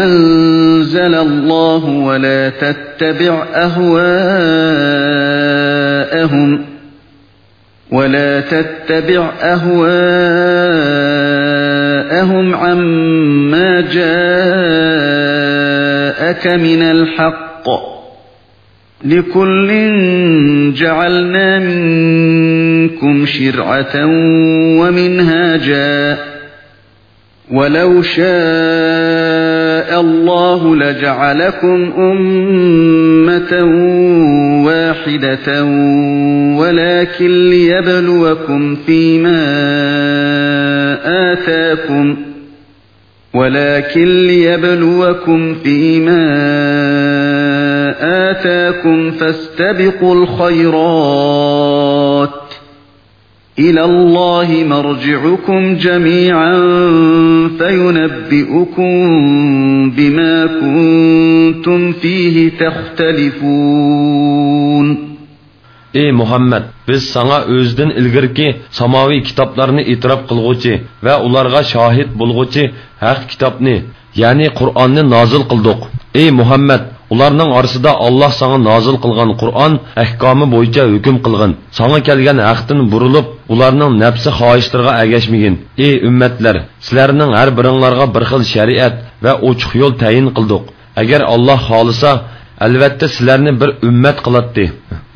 أنزل الله ولا تتبع أهواءهم ولا تتبع أهواءهم عما جاءك من الحق لكل جعلنا منكم شرعة ومنهاجا ولو شاء الله لجعلكم أمة واحدة ولكن ليبلوكم فيما آتاكم ولكن ليبلوكم فيما آتاكم فاستبقوا الخيرات إلى الله مرجعكم جميعا فينبئكم بما كنتم فيه تختلفون ey muhammad biz sana o'zidan ilgirki samoviy kitoblarni e'tirof qilg'uvchi va ularga shohid bo'lg'uvchi haq kitobni ya'ni qur'onni nozil qildik ey muhammad ularning orasida olloh sanga nozil qilgan qur'on ahkomi bo'yicha hukm qilgin sanga kelgan haqdan burilib ularning nafsi xohishlariga agashmagin ey ummatlar sizlarning har biringlarga bir xil shariat va ochiq yo'l tayin qildik agar olloh xohlasa albatta sizlarni bir ummat qilatdi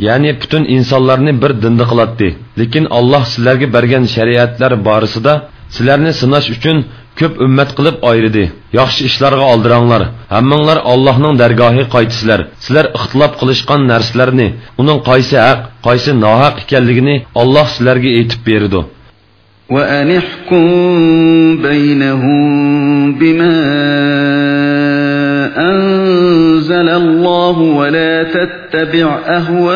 ya'ni butun insonlarni bir dinda qilatdi lekin alloh sizlarga bergan shariatlar borasida sizlarni sinash uchun ko'p ummat qilib ayirdi yaxshi ishlarga oldiranglar hammanglar allohning dargohi qaytisizlar sizlar ixtilof qilishgan narsalarni uning qaysi haq qaysi nohaq ekanligini olloh sizlarga aytib berdi وأن احكم بينهم بما أنزل الله ولا تتبع أهواءهم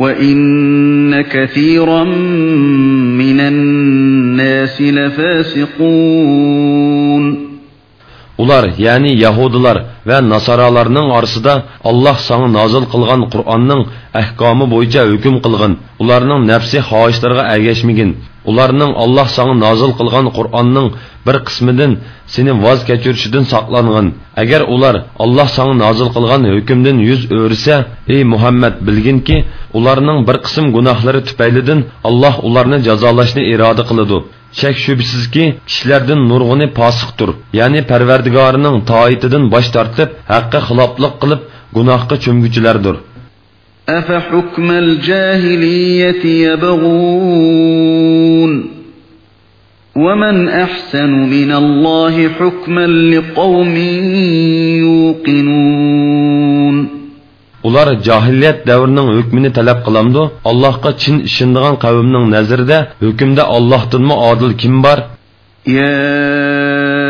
وإن كثيرا من الناس لفاسقون ular ya'ni yahudilar va nasoralarning orasida alloh sanga nozil qilgan qur'onning ahkomi bo'yicha hukm qilgin ularning nafsi xohishlariga ergashmagin ularning alloh sanga nozil qilgan qur'onning bir qismidan seni voz kechirishidan saqlangin agar ular alloh sanga nozil qilgan hukmdan yuz o'risa ey muhammad bilginki ularning bir qism gunohlari tufaylidan alloh ularni jazolashni iroda qiladi shak shubsizki kishilardan nurg'uni posiqdir ya'ni parvardigorining toitidan bosh tortib haqqa xiloflik qilib gunohga cho'mguchilardir أفحكم الجاهلية يبغون ومن أحسن من الله حكما لقوم يوقنون ular johiliyat davrining hukmini talab qilamdi allohga chin ishonadigan qavmning nazarida hukmda ollohdinmi odil kim bor يا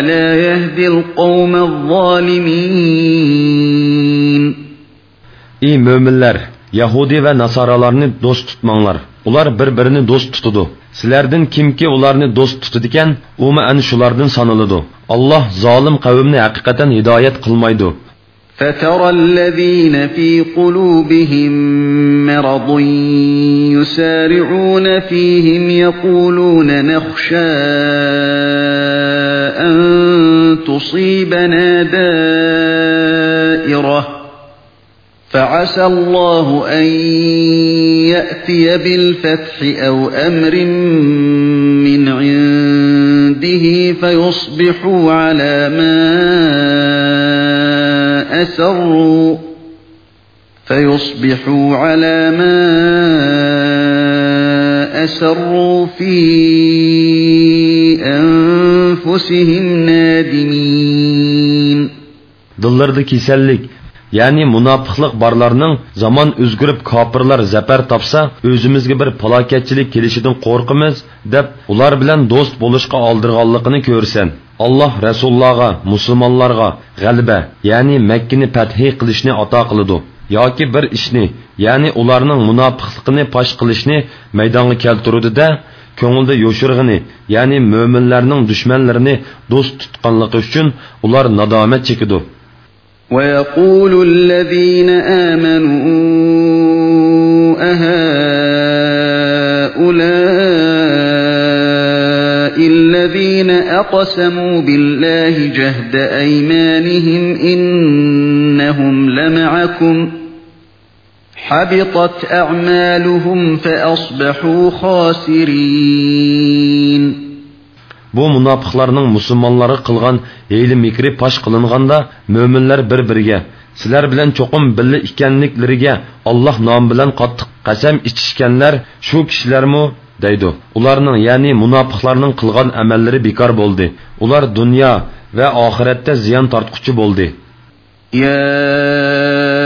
الله لا يهدي القوم الظالمين ey mo'minlar yahudi va nasoralarni do'st tutmanglar ular bir birini do'st tutadi sizlardan kimki ularni do'st tutadigan umi ana shulardan sanaladi alloh zolim qavmni haqiqatan hidoyat qilmaydi فترى الذين في قلوبهم مرض يسارعون فيهم يقولون نخشى أن تصيبنا دائرة فعسى الله أن يأتي بالفتح أو أمر من عنده فيصبحوا على ما أسروا فيصبحوا على ما أسروا في أنفسهم نادمين dillarda kasallik ya'ni munofiqlik borlarning zamon o'zgarib kofirlar zafar topsa o'zimizga bir falokatchilik kelishidan qo'rqimiz deb ular bilan do'st bo'lishga oldirganligini ko'rsan alloh rasulullohga musulmonlarga g'alaba ya'ni makkani fathi qilishni ato qiladi yoki bir ishni ya'ni ularning munofiqligini fosh qilishni maydonga keltirudida ko'ngilda yo'shirg'ini ya'ni mo'minlarning dushmanlarini do'st tutganligi uchun ular nadomat chekidi ويقول الذين آمنوا أهؤلاء الذين أقسموا بالله جهد أيمانهم إنهم لمعكم حبطت أعمالهم فأصبحوا خاسرين bu munofiqlarning musulmonlarga qilgan hiyli mikri posh qilinganda mo'minlar bir biriga sizlar bilan cho'qim billa ekanliklariga alloh nomi bilan qattiq qasam ichishganlar shu kishilarmi deydi ularning ya'ni munofiqlarning qilgan amallari bekor bo'ldi ular dunyo va oxiratda ziyon tortquchi bo'ldi يا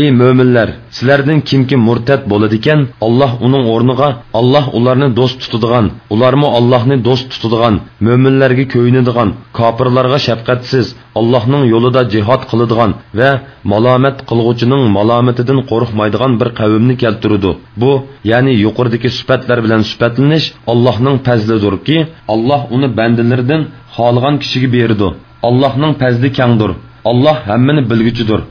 Ey mo'minlar sizlardan kimki murtad bo'ladigan olloh uning o'rniga olloh ularni do'st tutadigan ularmi ollohni do'st tutadigan mo'minlarga ko'yinadigan kofirlarga shafqatsiz allohning yo'lida jihod qiladigan va malomat qilg'uchining malomatidan qo'rqmaydigan bir qavmni keltirudi bu ya'ni yuqoridagi sifatlar bilan sifatlanish allohning fazlidirki alloh uni bandalaridan xohlagan kishiga berdi allohning fazli kangdir alloh hammani bilguchidir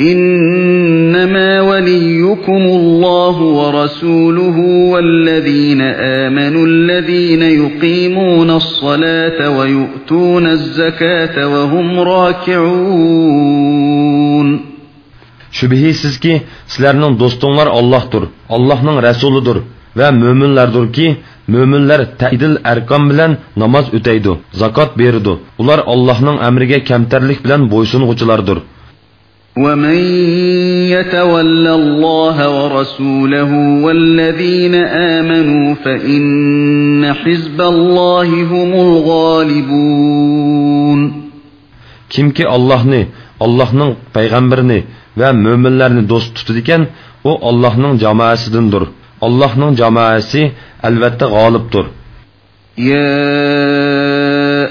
إنما وليكم الله ورسوله والذين آمنوا الذين يقيمون الصلاة ويؤتون الزكاة وهم راكعون Şübihsizki sizlərinin dostunlar Allah'tır, Allah'ın Resulüdür və möminlərdir ki, möminlər təidil ərkam bilən namaz ötəydi, zakat beridi. Ular Allah'ın əmrigə kəmtərlik bilən boysunğuculardır. ومن يتول الله ورسوله والذين آمنوا فإن حزب الله هم الغالبون Kimki Allah'ni, Allah'ның peygamberini ve müminlerini dost tutudiken, o Allah'ның cemaatisindir. Allah'ның cemaati elbette galiptir. Ya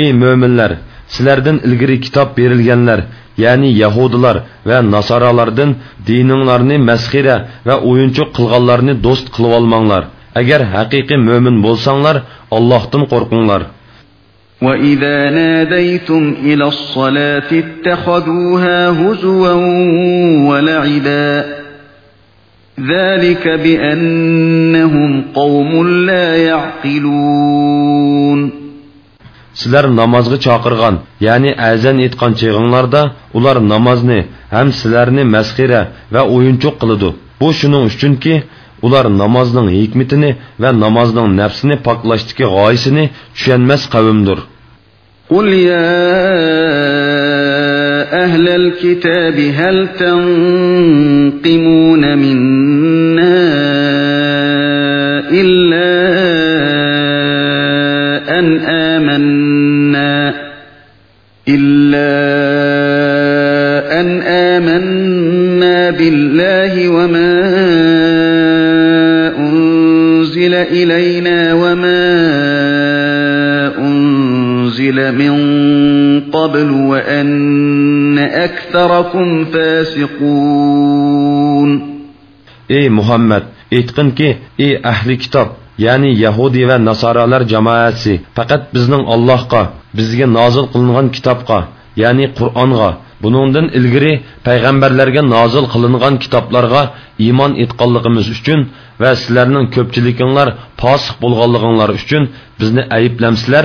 Ey möminlər, sizlərdən ilgiri kitab verilganlar, ya'ni yahudilar va nasoralardan dininglarni masxira va o'yinchoq qilganlarni do'st qilib olmanglar. Agar haqiqiy mo'min bo'lsanglar, Allohdan qo'rqinglar. وَإِذَا نَادَيْتُمْ إِلَى الصَّلَاةِ اتَّخَذُوهَا هُزُوًا وَلَعِبًا ذلك بأنهم قوم لا يعقلون Sizlar namozga chaqirgan, ya'ni azan etgan cheg'inglarda ular namozni ham sizlarni masxira va o'yinchoq qiladi. Bu shuning uchunki, ular namozning hikmatini va namozning nafsini poklashdagi g'oyasini tushunmas qavmdir. Qul ya أهل الكتاب هل تنقمون منا أكثركم فاسقون Ey Muhammed, aytqinki, ey ahli kitob, ya'ni Yahudi va Nasoralar jamoasi, faqat bizning Allohga, bizga nozil qilingan kitobga, ya'ni Qur'onga, buningdan ilgari payg'ambarlarga nozil qilingan kitoblarga iymon etganligimiz uchun va sizlarning ko'pchiliginglar fosiq bo'lganliginglar uchun bizni ayblamsizlar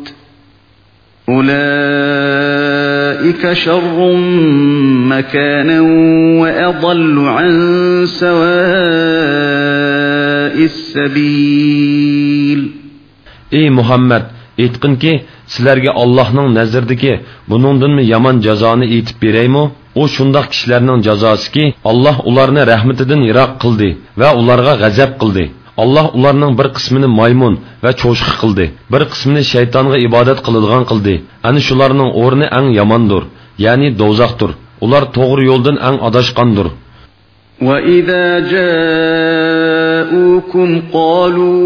أولئك شر مكانا وأضل عن سواء السبيل ey muhammad aytqinki sizlarga allohning nazirdagi buningdinmi yomon jazoni aytib beraymi u shundoq kishilarning jazosiki alloh ularni rahmatidan yiroq qildi va ularga g'azab qildi alloh ularning bir qismini maymun va cho'shqi qildi bir qismini shaytonga ibodat qiladigan qildi ana shularning o'rni ang yomondir ya'ni do'zaxdir ular to'g'ri yo'ldan ang adashqandir وَإِذَا جَاءُوكُمْ قَالُوا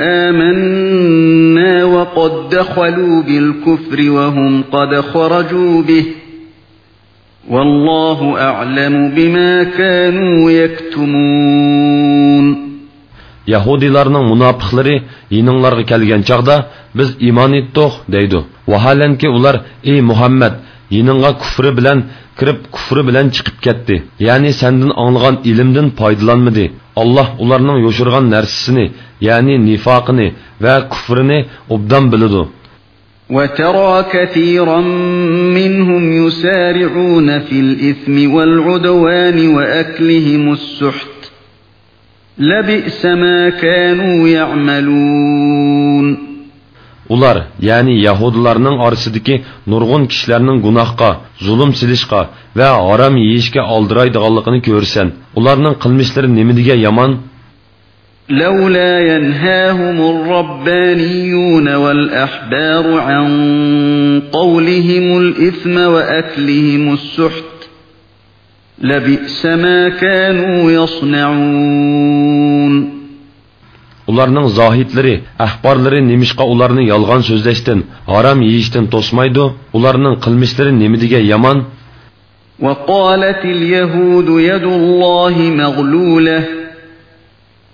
آمَنَّا وَقَدْ دَخَلُوا بِالْكُفْرِ وَهُمْ قَدْ خَرَجُوا بِهِ وَاللَّهُ أَعْلَمُ بِمَا كَانُوا يَكْتُمُونَ Yahudilarning munofiqlari yininglarga kelgan chaqda biz iymon etdik deydi. Vaholanki ular ey Muhammad yiningga kufri bilan kirib kufri bilan chiqib ketdi. Ya'ni sendan anglagan ilmdan foydalanmadi. Alloh ularning yoshirgan narsasini, ya'ni nifoqini va kufrini obdan biladi. وترى كثيرا منهم يسارعون في الإثم والعدوان وأكلهم السحت لبئس ما كانوا يعملون Ular, ya'ni Yahudilarning orasidagi nurg'un kishilarning gunohga, zulm silishga va harom yeyishga oldiraydiganligini ko'rsan. Ularning qilmishlari nimadiga yomon? لولا ينهاهم الربانيون والأحبار عن قولهم الإثم وأكلهم السحت لبئس ما كانوا يصنعون ularning zohidlari ahborlari nemishqa ularni yolg'on so'zlashdan harom yeyishdan to'smaydi ularning qilmishlari nimadiga yomon وقالت اليهود يد الله مغلولة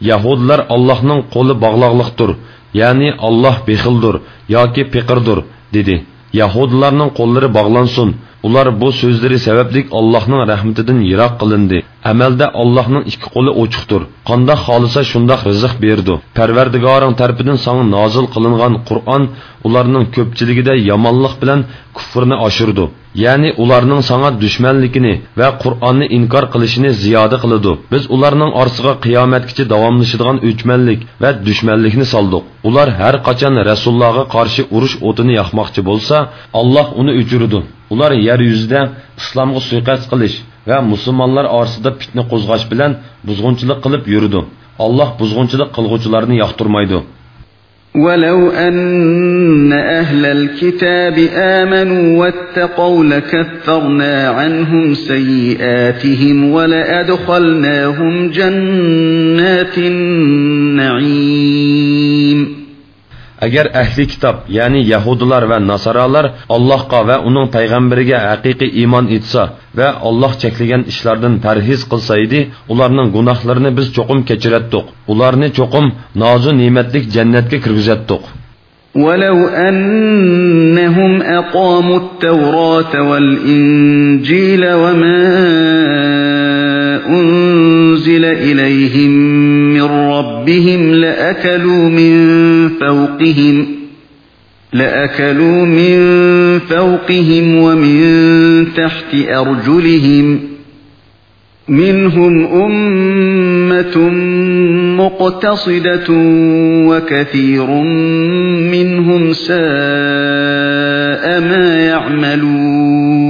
Yahudlar Allohning qo'li bog'loqliqdir, ya'ni Alloh bexildir yoki piqirdir, dedi. Yahudlarning qo'llari bog'lansin. Ular bu so'zlari sababli Allohning rahmatidan yiroq qilindi. Amalda Allohning ikki qo'li ochiqdir. Qandoq xolisa shundoq rizq berdi. Parvardigoring tarafidan sana nozil qilingan Qur'on ularning ko'pchiligida yomonlik bilan kufrni oshirdi. Ya'ni ularning sana dushmanligini va Qur'onni inkor qilishini ziyoda qiladi. Biz ularning orsiga qiyomatgacha davomlashadigan o'chmanlik va dushmanlikni soldik. Ular har qachon Rasulullohga qarshi urush o'tini yoqmoqchi bo'lsa, Alloh uni o'chirdi. Ular yer yuzida islomga suiqasd qilish va musulmonlar orasida fitna qo'zg'ash bilan buzg'unchilik qilib yurdi. Alloh buzg'unchilik qilguvchilarni yoqtirmaydi. ولو أن أهل الكتاب آمنوا واتقوا لكفرنا عنهم سيئاتهم ولأدخلناهم جنات النعيم agar ahli kitob ya'ni yahudilar va nasoralar allohga va uning payg'ambariga haqiqiy iymon etsa va olloh cheklagan ishlardan parhez qilsa edi ularning gunohlarini biz cho'qim kechiratdik ularni cho'qim nozu ne'matlik jannatga kirgizatdik ولو أنهم أقاموا التوراة والإنجيل وما أنزل إليهم من ربهم لأكلوا من فوقهم لأكلوا من فوقهم ومن تحت أرجلهم منهم أمة مقتصدة وكثير منهم ساء ما يعملون.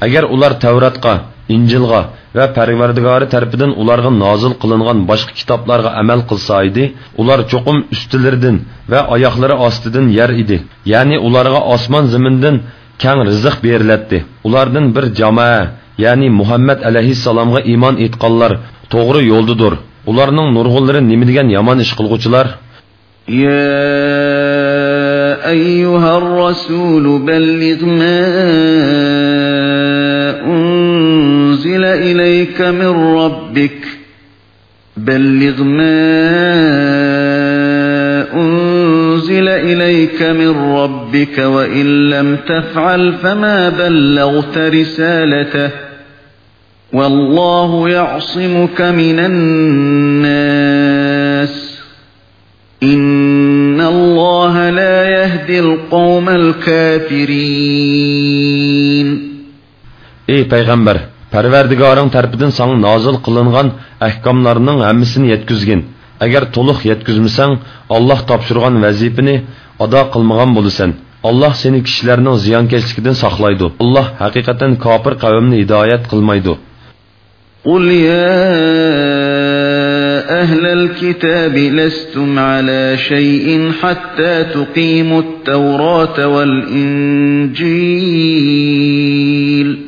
agar ular tavratga injilga va parvardigori tarafidan ularga nozil qilingan boshqa kitoblarga amal qilsa edi ular cho'qim ustilaridan va oyoqlari ostidan yer edi ya'ni ularga osmon zamindan kang rizq beriladi ulardan bir jamoa ya'ni muhammad alayhissalomga iymon etganlar to'g'ri yo'ldadir ularning nurg'unlari nima degan yomon ish qilg'uvchilar يا أيها الرسول بلغ ما أنزل إليك من ربك بلغ ما أنزل إليك من ربك وإن لم تفعل فما بلغت رسالته. والله يعصمك من الناس. إن الله لا يهدي القوم الكافرين. ey payg'ambar parvardigoring tarafidan sana nozil qilingan ahkomlarning hammasini yetkazgin agar to'liq yetkazmasang olloh topshirgan vazifani ado qilmagan bo'lasan alloh seni kishilarning ziyonkashligidan saqlaydi alloh haqiqatan kofir qavmni hidoyat qilmaydi قل يا أهل الكتاب لستم على شيء حتى تقيموا التوراة والإنجيل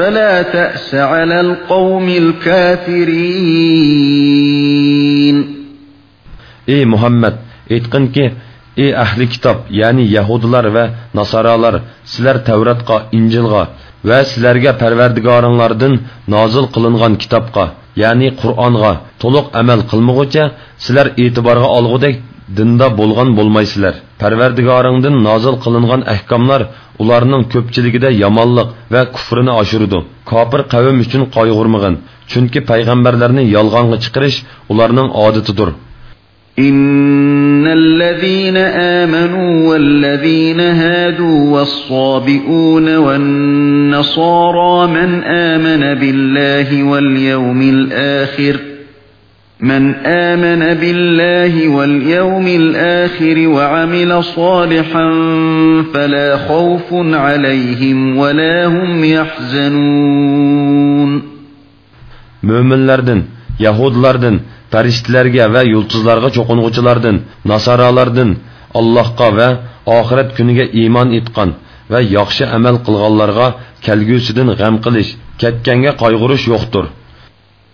فلا تأس على القوم الكافرين ey muhammad aytqinki ey ahli kitob ya'ni yahudilar va nasoralar sizlar tavratga injilga va sizlarga parvardigoringlardan nozil qilingan kitobga ya'ni qur'onga to'liq amal qilmag'ucha sizlar e'tiborga olg'udek dinda bo'lgan bo'lmaysizlar parvardigoringdan nozil qilingan ahkomlar ularning ko'pchiligida yomonlik va kufrini oshirdi kofir qavm uchun qayg'urmag'in chunki payg'ambarlarni yolg'onga chiqarish ularning odatidir إن الذين آمنوا والذين هادوا والصابئون والنصارى من آمن بالله واليوم الآخر من آمن بالله واليوم الآخر وعمل صالحا فلا خوف عليهم ولا هم يحزنون mo'minlardan yahudlardan farishtalarga va yulduzlarga cho'qing'uchilardan nasoralardan allohga va oxirat kuniga iymon etgan va yaxshi amal qilganlarga kelgusidan g'am qilish ketganga qayg'urish yo'qdir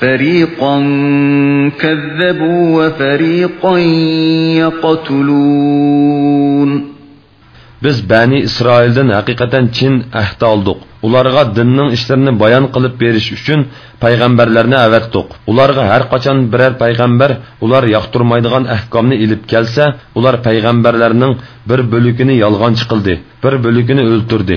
فريقا كذبوا وفريقا يقتلون biz bani isroildan haqiqatan chin ahd oldik ularga dinning ishlarini bayon qilib berish uchun payg'ambarlarni avatdiq ularga har qachon biror payg'ambar ular yoqtirmaydigan ahkomni ilib kelsa ular payg'ambarlarning bir bo'lugini yolg'onchi qildi bir bo'lugini o'ltirdi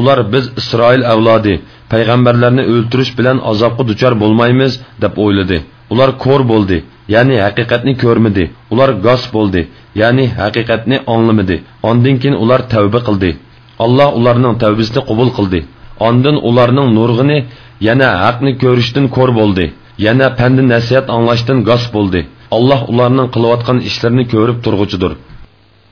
ular biz isroil avlodi payg'ambarlarni o'ltirish bilan azobga duchor bo'lmaymiz deb o'yladi. Ular ko'r bo'ldi ya'ni haqiqatni ko'rmadi ular gos bo'ldi ya'ni haqiqatni anglamadi ondan ular tavba qildi. Alloh ularning tavbasini qabul qildi. Ondan ularning nurg'ini yana haqni ko'rishdan ko'r bo'ldi yana pandi nasihat anglashdan g'os bo'ldi. Alloh ularning qilayotgan ishlarini ko'rib turg'uchidir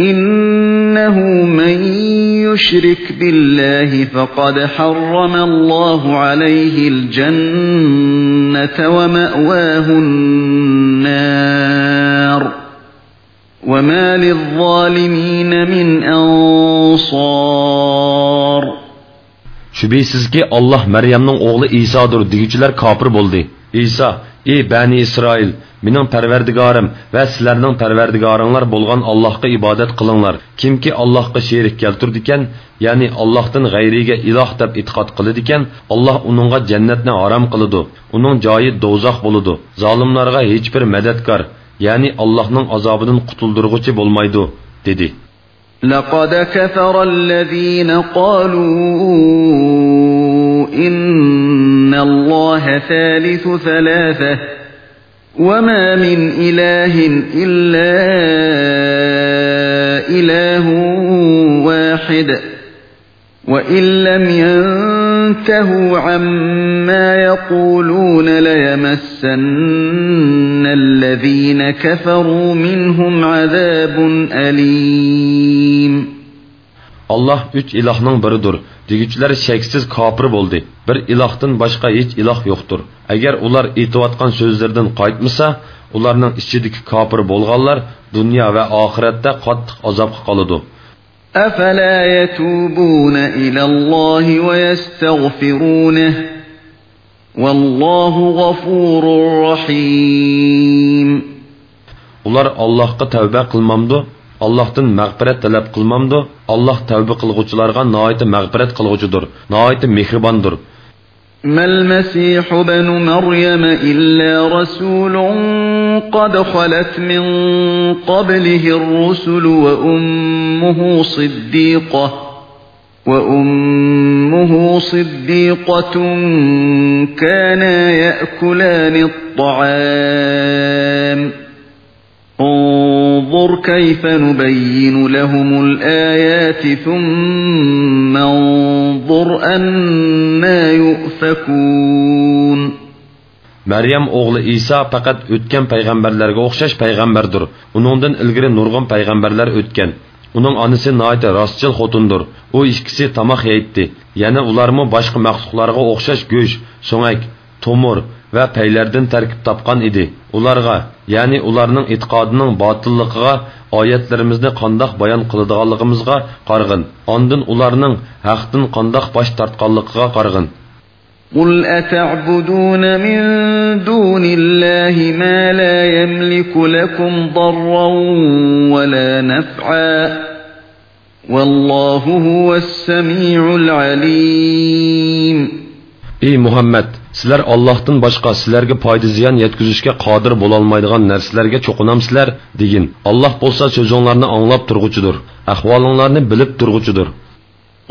إنه من يشرك بالله فقد حرم الله عليه الجنة ومأواه النار. وما للظالمين من أنصار. شبیسیز کی الله مريم نون اول ایسا دور دیگچلر کافر بولدی. ایسا ای بني اسرائيل mening parvardigorim va sizlarning parvardigoringlar bo'lgan allohga ibodat qilinglar kimki allohga sherik keltirdikan ya'ni allohdan g'ayriga iloh deb e'tiqod qiladikan alloh uningga jannatni harom qiladi uning joyi do'zax bo'ladi zolimlarga hech bir madadkor ya'ni allohning azobidan qutuldirg'uchi bo'lmaydi dedi لقد كفر الذين قالوا إن الله ثالث ثلاثة وما من إله إلا إله واحد وإن لم ينتهوا عما يقولون ليمسن الذين كفروا منهم عذاب أليم Allah üç ilahның biridir. Дегүчләр шәксез капыр болды. Бір илаһтан башқа hiç илаһ юктыр. Әгәр улар әйтәткан сүзләрдән кайтмаса, уларның içindeki капыр булганлар дөнья ва ахиратта каттык азапка калыды. Афала ятубуна иля Аллаһи ва ястагфируне. Валлаһу гафурур рахим. Улар Аллаһка тәвбә кылмамды, allohdan mag'firat talab qilmamdi alloh tavba qilg'uvchilarga noiti mag'firat qilg'uchidir noiti mehribondir ما المسيح بن مريم إلا رسول قد خلت من قبله الرسل وأمه صديقة وأمه صديقة كانا يأكلان الطعام انظر كيف نبين لهم الآيات ثم انظر أنا يؤفكون maryam o'g'li iso faqat o'tgan payg'ambarlarga o'xshash payg'ambardir uningdan ilgari nurg'un payg'ambarlar o'tgan uning onasi noita rostchil xotindir u ikkisi tomoq yeydi yana ularmi boshqa maxluqlarga o'xshash go'sht so'ngak tomir va paylardan tarkib topgan edi ularga ya'ni ularning e'tiqodining botilligiga oyatlarimizni qandoq bayon qiladiganligimizga qarg'in ondin ularning haqdan qandoq bosh tortganligiga qarg'in قل أتعبدون من دون الله ما لا يملك لكم ضرا ولا نفعا والله هو السميع العليم ey muhammad sizlar ollohdan boshqa sizlarga foyda ziyon yetkazishga qodir bo'lolmaydigan narsalarga cho'qinamsizlar degin olloh bo'lsa so'zinglarni anglab turg'uchidir ahvolinglarni bilib turg'uchidir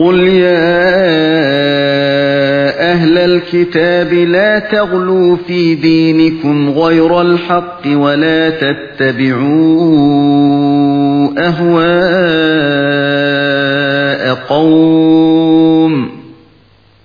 قل يا أهل الكتاب لا تغلوا في دينكم غير الحق ولا تتبعوا أهواء قوم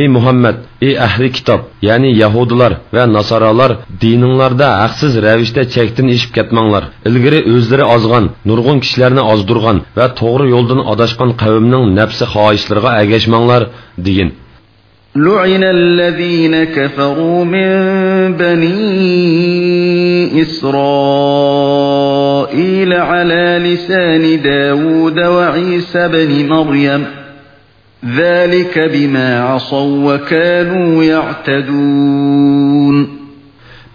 ey muhammad ey ahli kitob ya'ni yahudilar va nasoralar dininglarda haqsiz ravishda chekdan eshib ketmanglar ilgari o'zlari ozg'an nurg'un kishilarni ozdirgan va to'g'ri yo'ldan adashgan qavmning nafsi xohishlariga agashmanglar degin لعن الذين كفروا من بني إسرائيل على لسان داود وعيسى بن مريم ذلك بما عصوا وكانوا يعتدون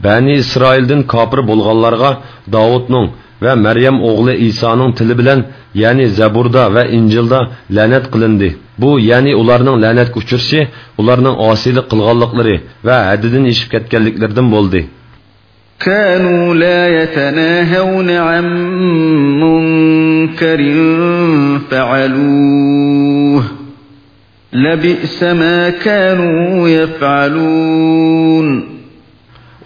bani isroildan kofir bo'lganlarga davudning va maryam o'g'li isoning tili bilan ya'ni zaburda va injilda la'nat qilindi bu ya'ni ularning la'natga uchrashi ularning osiylik qilganliklari va haddidan eshib ketganliklaridan bo'ldi كانوا لا يتناهون عن منكر فعلوه لبئس ما كانوا يفعلون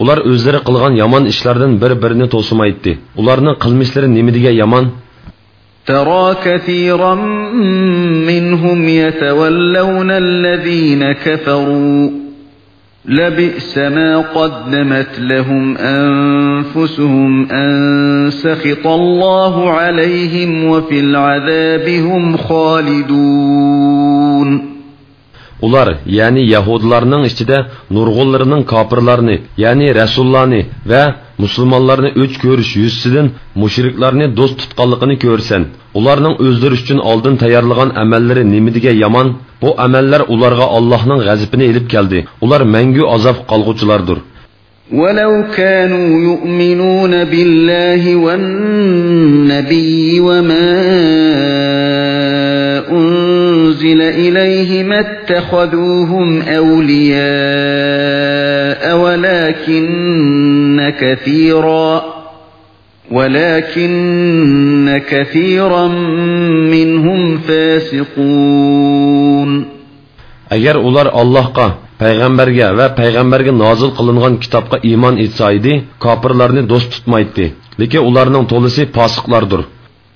ular o'zlari qilgan yomon ishlardan bir birini to'simaydi. Ularning qilmishlari nima degan yomon? ترى كثيرا منهم يتولون الذين كفروا لبئس ما قدمت لهم أنفسهم أن سخط الله عليهم وفي العذاب هم خالدون ular ya'ni yahudlarning ichida nurg'unlarining kofirlarni ya'ni rasullarni va musulmonlarni o'ch ko'rish yuzsidan mushriklarni do'st tutganligini ko'rsan ularning o'zlari uchun oldin tayyorlagan amallari nimidiga yomon bu amallar ularga allohning g'azibini ilib keldi ular mangu azob qolg'uchilardir ولو كانوا يؤمنون بالله والنبي وما أنزل إليه ما اتخذوهم أولياء ولكن كثيرا ولكن كثيرا منهم فاسقون agar ular allohga payg'ambarga va payg'ambarga nozil qilingan kitobga iymon etsa edi kofirlarni do'st tutmaydi lekin ularning to'lisi posiqlardir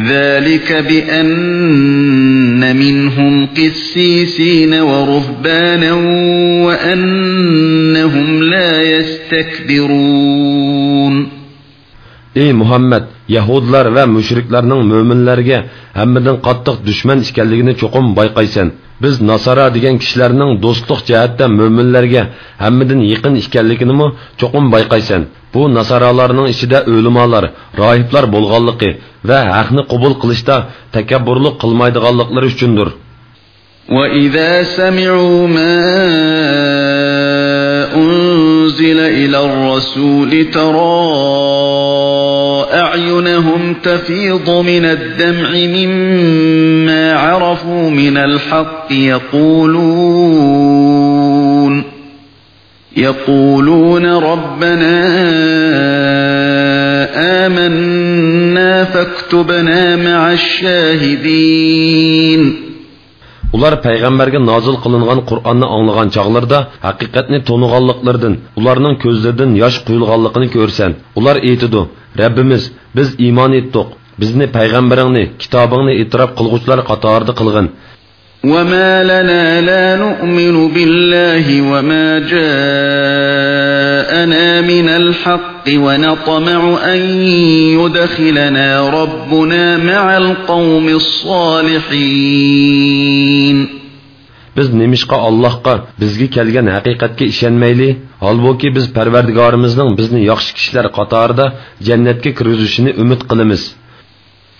ذلك بأن منهم قسيسين ورهبانا وأنهم لا يستكبرون ey muhammad yahudlar va mushriklarning mo'minlarga hammadan qattiq dushman ekanligini cho'qim bayqaysan biz nasara degan kishilarning do'stlik jihatda mo'minlarga hammadan yaqin ekanligini cho'qim bayqaysan bu nasaralarning ichida o'limolar rohiblar bo'lganligi va haqni qabul qilishda takabburlik qilmaydiganliklari uchundir وإذا سمعوا ما أنزل إلى الرسول ترى أعينهم تفيض من الدمع مما عرفوا من الحق يقولون يقولون ربنا آمنا فاكتبنا مع الشاهدين ular payg'ambarga nozil qilingan qur'onni anglagan chog'larda haqiqatni to'niganliklaridan ularning ko'zlaridan yosh quyilganligini ko'rsan ular aytidi rabbimiz biz iymon etdik bizni payg'ambaringni kitobingni e'tirof qilg'uvchilar qatorida qilg'in وما لنا لا نؤمن بالله وما جاءنا من الحق ونطمع أن يدخلنا ربنا مع القوم الصالحين biz nemishqa allohga bizga kelgan haqiqatga ishonmayli holbuki biz parvardigorimizning bizni yaxshi kishilar qatorida jannatga kirgizishini umid qilamiz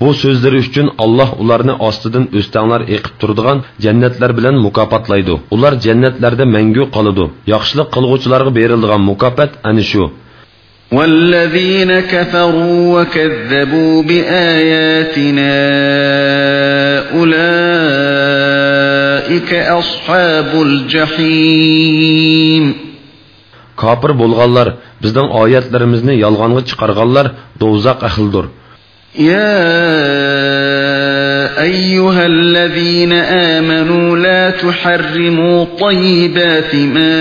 bu so'zlari uchun alloh ularni ostidan o'stanglar eqib turadigan jannatlar bilan mukofotlaydi ular jannatlarda mangu qoladi yaxshilik qilg'uvchilarga beriladigan mukofot ana shu والذين كفروا وكذبوا بآياتنا أولئك أصحاب الجحيم kofir bo'lganlar bizning oyatlarimizni yolg'onga chiqarganlar do'zax ahlidir يا أيها الذين آمنوا لا تحرموا طيبات ما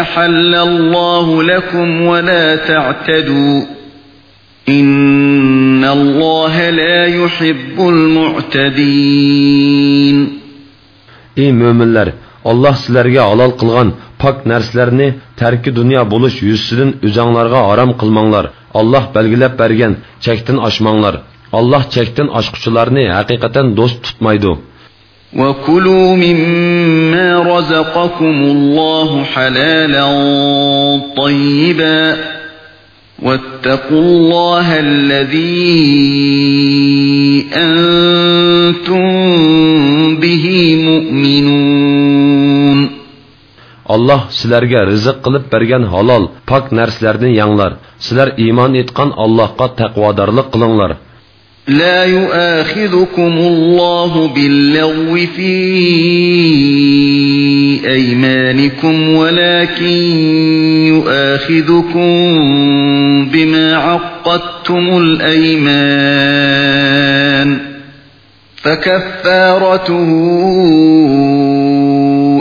أحل الله لكم ولا تعتدوا إن الله لا يحب المعتدين. إي مؤمن الله سلرجع على القلغان پاک نرسلرني ترك دنيا بولش يسلن üzenlerga aram kılmanlar olloh belgilab bergan chekdan oshmanglar olloh chekdan oshquchilarni haqiqatan do'st tutmaydi وكلوا مما رزقكم الله حلالا طيبا واتقوا الله الذي أنتم به مؤمنون alloh sizlarga rizq qilib bergan halol pok narsalarni yanglar sizlar iymon etgan allohga taqvodorlik qilinglar لا يؤاخذكم الله باللغو في أيمانكم ولكن يؤاخذكم بما عقدتم الأيمان فكفارته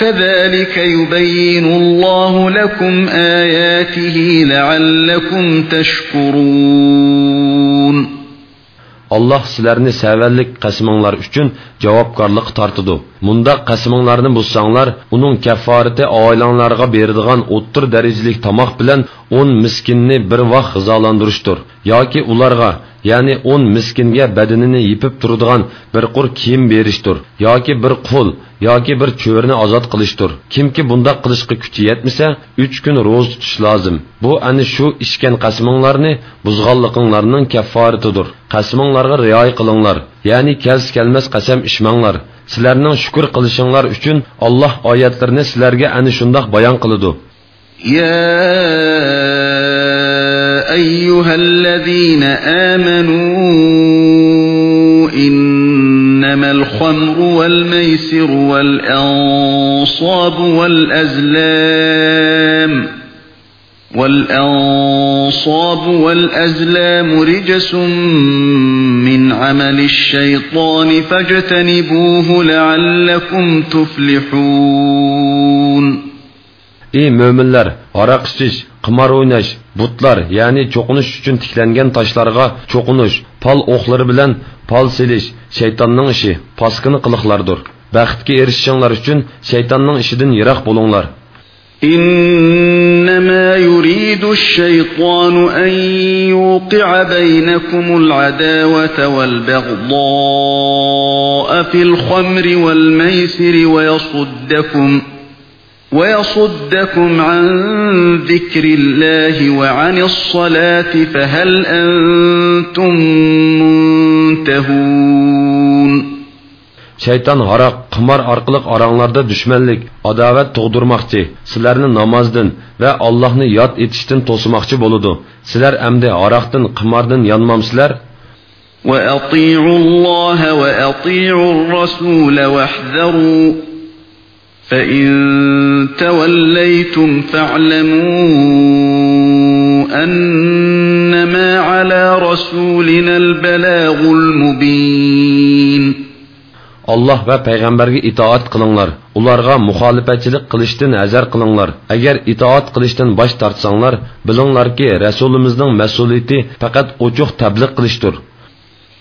كذلك يبين الله لكم آياته لعلكم تشكرون Allah sizlarni savallik qasminglar uchun javobgarlik tortidi. Munda qasminglarni buzsanglar, uning kafforati oilanglarga beradigan o'ttir darajalik tomoq bilan 10 miskinni bir vaqt g'izolantirishdir yoki ularga ya'ni 10 miskinga badanini yipib turadigan bir qur kiyim berishdir yoki bir qul yoki bir cho'rni ozod qilishdir kimki bundoq qilishga kuchi yetmasa 3 kun ro'z tutish lozim bu ani shu ishgan qasminglarni buzg'anliqinglarning kafforatidir qasminglarga rioya qilinglar ya'ni kelsi kelmas qasam ishmanglar sizlarning shukur qilishinglar uchun Alloh oyatlarini sizlarga ani shundoq bayon qiladi يا أيها الذين آمنوا إنما الخمر والميسر والأنصاب والأزلام والأنصاب والأزلام رجس من عمل الشيطان فاجتنبوه لعلكم تفلحون. mo'minlar aroq ichish qimor o'ynash butlar ya'ni cho'qinish uchun tiklangan toshlarga cho'qinish pol o'qlari bilan pol selish shaytonning ishi poskini qiliqlardir baxtga erishishinglar uchun shaytonning ishidan yiroq bo'linglar إنما يريد الشيطان أن يوقع بينكم العداوة والبغضاء في الخمر والميسر ويصدكم ۖ ويصدكم عن ذكر الله وعن الصلاة فهل أنتم منتهون Şeytan haraq, qimar arqılıq aranglarda düşmənlik, adavət tuğdurmaqçı, sizlərni namazdan və Allah'ını yad etişdən tosumaqçı boludu. Sizlər əmdi haraqdan, qimardan yanmamsizlər? وَأَطِيعُوا اللَّهَ وَأَطِيعُوا الرَّسُولَ وَاحْذَرُوا فإن توليتم فاعلموا أنما على رسولنا البلاغ المبين Allah va payg'ambarga itoat qilinglar. Ularga muxolifatchilik qilishdan azar qilinglar. Agar itoat qilishdan bosh tortsanglar, bilinglarki, rasulimizning mas'uliyati faqat ochiq tabliq qilishdir.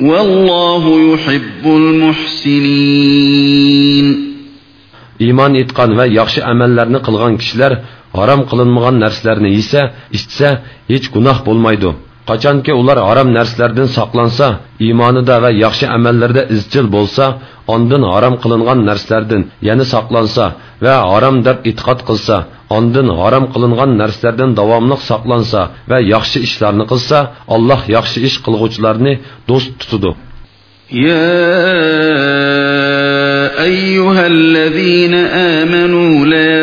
Vallahu yuhibbul muhsinin. Iymon etgan va yaxshi amallarni qilgan kishilar harom qilinmagan narsalarni yesa, ichsa hech gunoh bo'lmaydi. Qachonki ular harom narsalardan saqlansa iymonida va yaxshi amallarda izchil bo'lsa ondan harom qilingan narsalardan yana saqlansa va harom deb e'tiqod qilsa ondan harom qilingan narsalardan davomli saqlansa va yaxshi ishlarni qilsa alloh yaxshi ish qilg'uvchilarni do'st tutadi يا أيها الذين آمنوا لا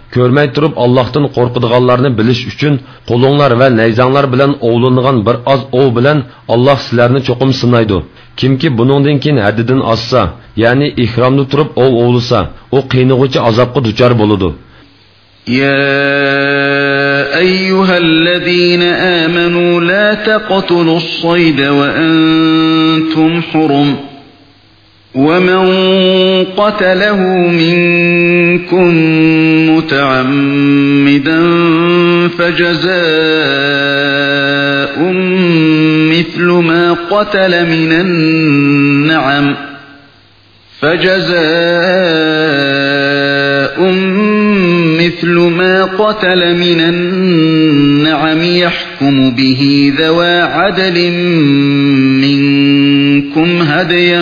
ko'rmay turib allohdan qo'rqadiganlarni bilish uchun qo'linglar va nayzanglar bilan ovlangan bir oz ov bilan alloh sizlarni cho'qim sinaydi kimki buningdan keyin haddidan ossa ya'ni ihromda turib ov ovlasa u qiynag'uchi azobga duchor bo'ladi يا أيها الذين آمنوا لا تقتلوا الصيد وأنتم حرم ومن قتله منكم متعمدا فجزاء مثل ما قتل من النعم فجزاء مثل ما قتل من النعم يحكم به ذوى عدل منكم هديا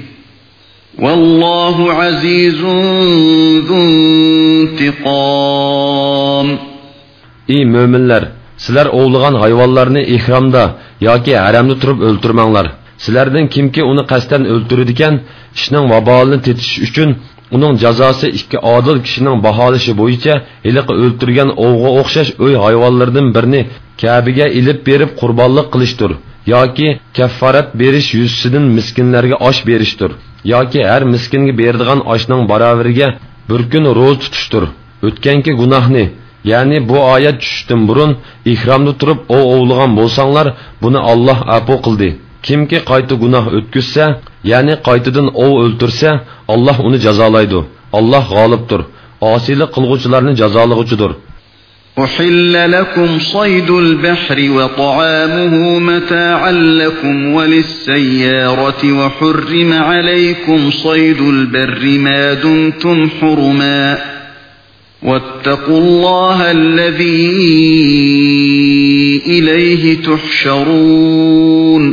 والله عزيز ذو انتقام ey mo'minlar sizlar ovlagan hayvonlarni ihromda yoki haramda turib o'ltirmanglar sizlardan kimki uni qasddan o'ltiradigan ishning vabolini tetish uchun uning jazosi ikki odil kishining baholishi bo'yicha iliqi o'ltirgan ovga o'xshash uy hayvonlaridan birini kabiga ilib berib qurbonlik qilishdir yoki kafforat berish yuzsidan miskinlarga osh berishdir yoki har miskinga beradigan oshning baravariga bir kun ro'z tutishdir o'tganki gunohni ya'ni bu oyat tushishdan burun ihromda turib ov ovlagan bo'lsanglar buni olloh apu qildi kimki qayta gunoh o'tkazsa ya'ni qaytadan ov o'ltirsa olloh uni jazolaydi olloh g'olibdir osiylik qilg'uvchilarni jazolag'uchidir أحل لكم صيد البحر وطعامه متاعا لكم وللسيارة وحرم عليكم صيد البر ما دمتم حرما واتقوا الله الذي إليه تحشرون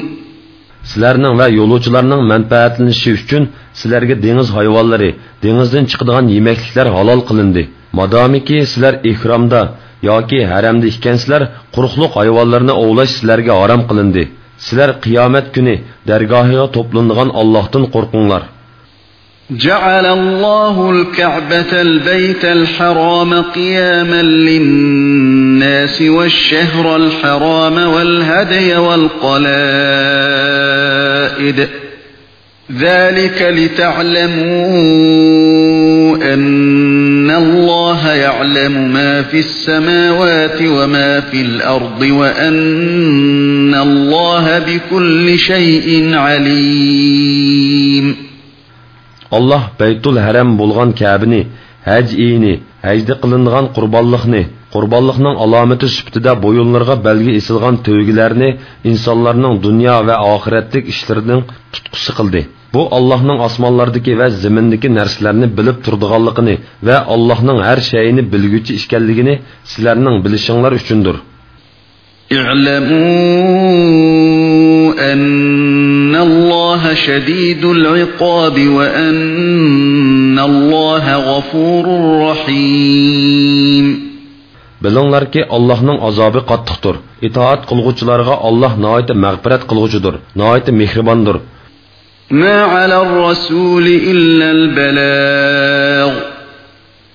sizlarning va yo'lovchilarning manfaatlanishi uchun sizlarga dengiz hayvonlari dengizdan chiqadigan yemakliklar halol qilindi madomiki sizlar ihromda yoki haramda ekansizlar quruqliq hayvonlarni ovlash sizlarga harom qilindi sizlar qiyomat kuni dargohiga to'planadigan ollohdan qo'rqinglar جعل الله الكعبة البيت الحرام قياما للناس والشهر الحرام والهدي والقلائد ذلك لتعلموا أن الله يعلم ما في السماوات وما في الأرض وأن الله بكل شيء عليم. الله بيت الحرم بولغان كابني هج هجد قلنغان قربالخني qurbonliqning alomati sifatida bo'yinlarga belgi esilgan to'ygilarni insonlarning dunyo va oxiratlik ishlarining tutqusi qildi bu allohning osmonlardagi va zimindagi narsalarni bilib turdiganligini va allohning har shayini bilguchi ekanligini sizlarning bilishinglar uchundir اعلموا أن الله شديد العقاب وأن الله غفور رحيم bilinglarki allohning azobi qattiqdir itoat qilg'uvchilarga alloh noita mag'firat qilg'uchidir noita mehribondir ما على الرسول إلا البلاغ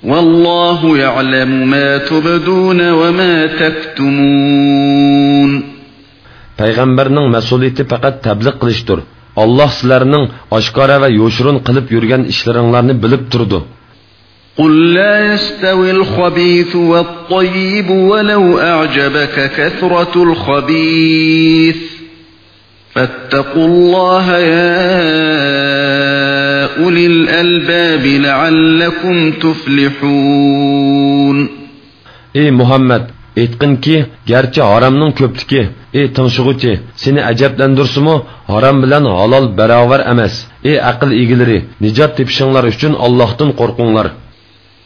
والله يعلم ما تبدون وما تكتمون payg'ambarning mas'uliyati faqat tabliq qilishdir alloh sizlarning oshkora va yo'shirun qilib yurgan ishlaringlarni bilib turdi قل لا يستوي الخبيث والطيب ولو أعجبك كثرة الخبيث فاتقوا الله يا أولي الألباب لعلكم تفلحون ey muhammad aytqinki garchi haromning ko'pligi ey tinshug'uchi seni ajablandirsimu harom bilan halol barobar emas ey aql egalari nijot tepishinglar uchun ollohdan qo'rqinglar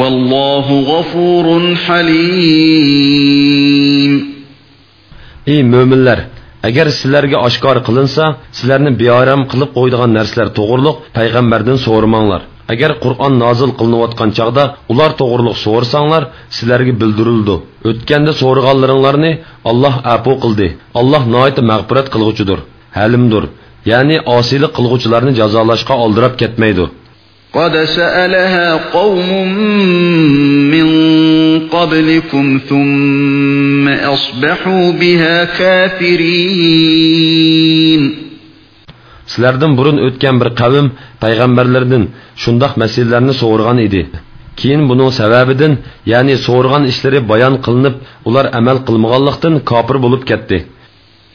والله غفور حليم ey mo'minlar agar sizlarga oshkor qilinsa sizlarni beoram qilib qo'ydigan narsalar to'g'riliq payg'ambardan so'ramanglar agar qur'on nozil qilinayotgan chog'da ular to'g'riliq so'rsanglar sizlarga bildirildi o'tganda so'rag'anlaringlarni olloh apu qildi alloh noiti mag'firat qilg'uchidir halimdir ya'ni osiylik qilg'uvchilarni jazolashga oldirab ketmaydi قد سألها قوم من قبلكم ثم أصبحوا بها كافرين sizlardan burun o'tgan bir qavm payg'ambarlardan shundoq masalalarni so'rgan edi keyin buning sababidan ya'ni so'rgan ishlari bayon qilinib ular amal qilmaganlikdan kofir bo'lib ketdi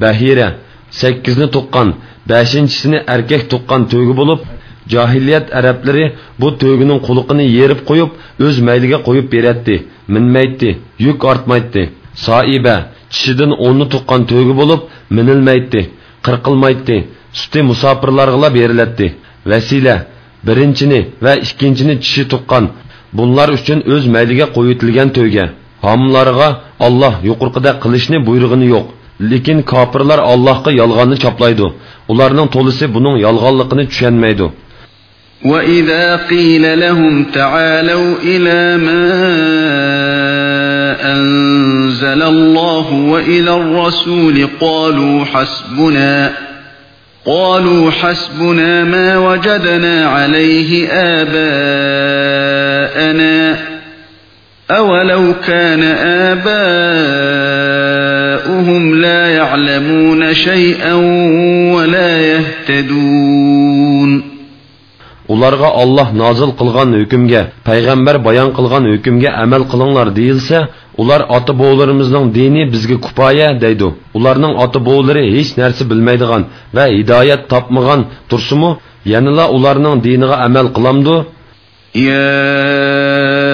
bahira sakkizni tuqqan beshinchisini erkak tuqqan to'gi bo'lib johiliyat arablari bu to'gining quliqini yerib qo'yib o'z mayliga qo'yib beradi minmaydi yuk ortmaydi soiba tishidan o'nni tuqqan to'gi bo'lib minilmaydi qirqilmaydi suti musofirlarga beriladi vasila birinchini va ikkinchini tishi tuqqan bunlar uchun o'z mayliga qo'yitilgan to'yga homillarga olloh yuqorqida qilishni buyrug'ini yo'q lekin kofirlar allohga yolg'onni choplaydi ularning to'lisi buning yolg'onligini tushunmaydi وإذا قيل لهم تعالوا إلى ما أنزل الله وإلى الرسول قالوا حسبنا قالوا حسبنا ما وجدنا عليه آباءنا أولو كان آباؤهم لا يعلمون شيئا ولا يهتدون ularga olloh nozil qilgan hukmga payg'ambar bayon qilgan hukmga amal qilinglar deyilsa ular ota bovlarimizning dini bizga kifoya deydi ularning ota bovlari hech narsa bilmaydigan va hidoyat topmagan tursimu yanala ularning diniga amal qilamdi يا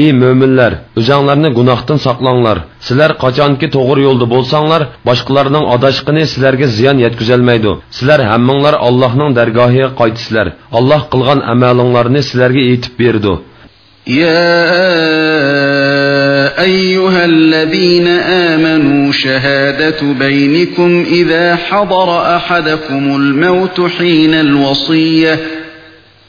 Ey mo'minlar o'zinglarni gunohdan saqlanglar sizlar qachonki to'g'ri yo'lda bo'lsanglar boshqalarning adashqini sizlarga ziyon yetkazolmaydi sizlar hammanglar allohning dargohiga qaytisizlar alloh qilgan amalinglarni sizlarga aytib berdi يا أيها الذين آمنوا شهادة بينكم إذا حضر أحدكم الموت حين الوصية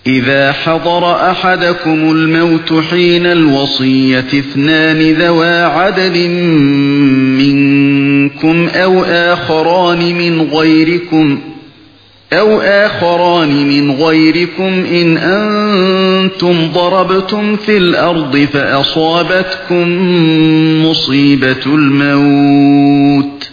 إذا حضر أحدكم الموت حين الوصية اثنان ذوى عدل منكم أو آخران من غيركم أو آخران من غيركم إن أنتم ضربتم في الأرض فأصابتكم مصيبة الموت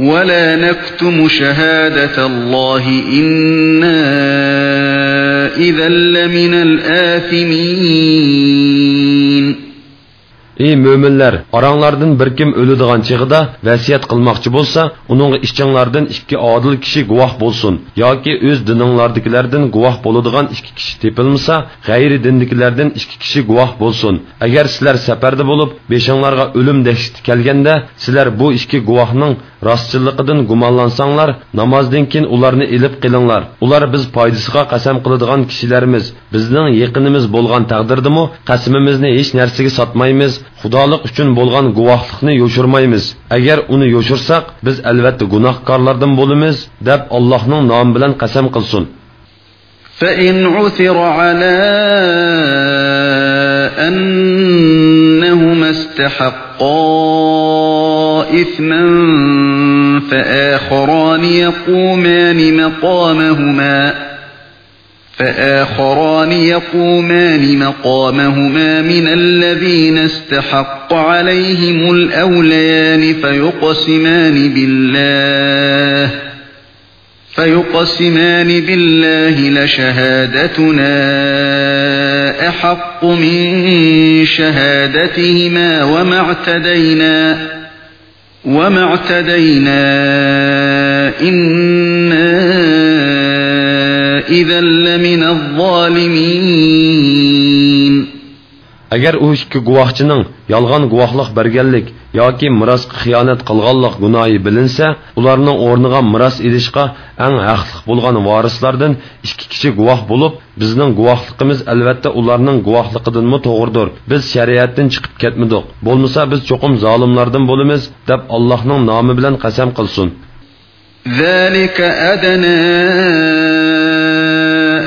ولا نكتم شهادة الله إِنَّا إذا لمن الآثمين ey mo'minlar oranglardan bir kim o'ladigan chig'ida vasiyat qilmoqchi bo'lsa uning ishchinglardan ikki odil kishi guvoh bo'lsin yoki o'z dininglardagilardan guvoh bo'ladigan ikki kishi tepilmasa g'ayri dindikilardan ikki kishi guvoh bo'lsin agar sizlar safarda bo'lib beshinglarga o'lim dahshati kelganda sizlar bu ikki guvohning rostchilligidan gumonlansanglar namozdan keyin ularni ilib qilinglar ular biz foydasiga qasam qiladigan kishilarimiz bizning yaqinimiz bo'lgan taqdirdimi qasamimizni hech narsaga sotmaymiz xudolik uchun bo'lgan guvohlikni yo'shirmaymiz agar uni yo'shirsak biz albatta gunohkorlardan bo'lamiz deb allohning nomi bilan qasam qilsin فإن عثر على أنهما استحقا إثما فآخران يقومان مقامهما فآخران يقومان مقامهما من الذين استحق عليهم الأوليان فيقسمان بالله فيقسمان بالله لشهادتنا أحق من شهادتهما وما اعتدينا وما اعتدينا إِنَّا إذا لمن الظالمين agar u ikki guvohchining yolg'on guvohlik berganlik yoki mirosga xiyonat qilganlik gunohi bilinsa ularning o'rniga miros ilishga eng haqli bo'lgan vorislardan ikki kishi guvoh bo'lib bizning guvohligimiz albatta ularning guvohligidanmi to'g'ridir biz shariatdan chiqib ketmadik bo'lmasa biz cho'qim zolimlardan bo'lamiz deb allohning nomi bilan qasam qilsin ذلك أدنى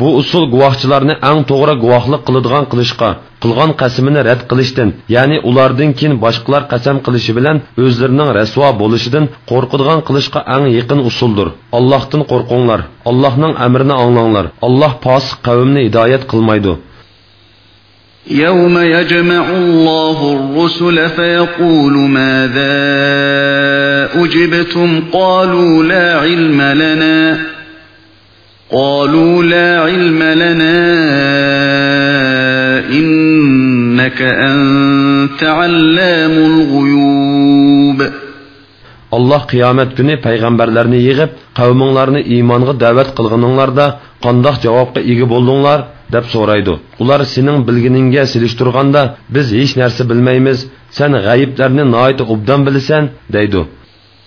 bu usul guvohchilarni eng to'g'ri guvohlik qiladigan qilishqa qilgan qasamini rad qilishdan ya'ni ulardan keyin boshqalar qasam qilishi bilan o'zlarining rasvo bo'lishidan qo'rqadigan qilishqa eng yaqin usuldir allohdan qo'rqinglar allohning amrini anglanglar alloh posiq qavmni hidoyat qilmaydi يوم يجمع الله الرسل فيقول ماذا أجبتم قالوا لا علم لنا قالوا لا علم لنا إنك أنت علام الغيوب Allah qiyomat kuni payg'ambarlarni yig'ib, qavminglarni iymonga da'vat qilganinglarda qandoq javobga ega bo'ldinglar deb so'raydi. Ular sening bilginingga silishtirganda biz hech narsa bilmaymiz, sen g'ayiblarni noyat obdan bilasan, deydi.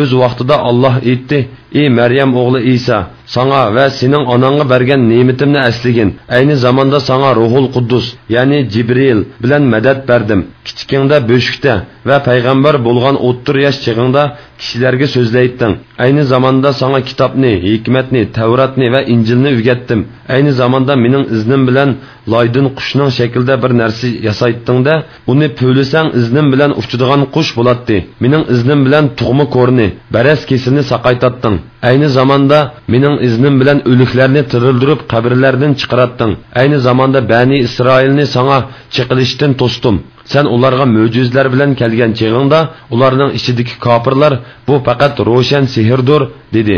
Öz vaqtida Allah aytdi: "Ey Maryam o'g'li Isa, Sana ve senin ananı bergen nimetimni əsligin. Aynı zamanda sana ruhul Kudus, yani Cibril bilen medet berdim. Kitikinde böşükte ve peygamber bulgan ottur yaş çığında kişilerge sözleyittin. Aynı zamanda sana kitapni, hikmetni, Tevratni ve İncilni ügettim. Aynı zamanda minin iznim bilen laydın kuşunun şekilde bir nersi yasayttin de, bunu pölüsen iznim bilen uçuduğan kuş bulatti. Minin iznim bilen tuğumu korni, beres kesini sakaytattın. Aynı zamanda minin sening iznim bilan o'liklarni tirildirib qabrlardan chiqaratding ayni zamonda bani isroilni sanga chiqilishdan to'sdim sen ularga mo'jizlar bilan kelgan chig'ingda ularning ichidagi kofirlar bu faqat ro'shan sehrdir dedi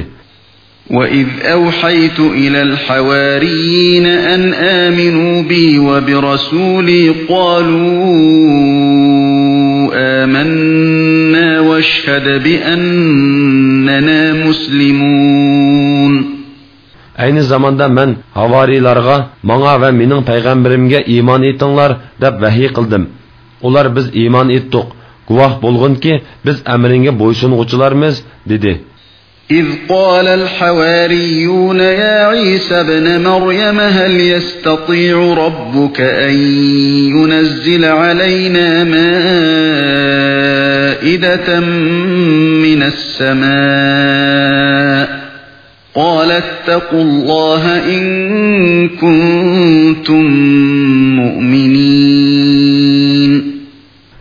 وَإِذْ أَوْحَيْتُ إِلَى الْحَوَارِيِّينَ أَنْ آمِنُوا بِي وَبِرَسُولِي قَالُوا آمَنَّا وَاشْهَدْ بِأَنَّنَا مُسْلِمُونَ Ayni zamanda men havariylarga, manga va mening payg'ambarimga iymon etinglar deb vahiy qildim. Ular biz iymon etdik. Guvoh bo'lgunki, biz amringga bo'ysunuvchilarmiz dedi. إذ قال الحواريون يا عيسى ابن مريم هل يستطيع ربك أن ينزل علينا مائدة من السماء قال اتقوا الله إن كنتم مؤمنين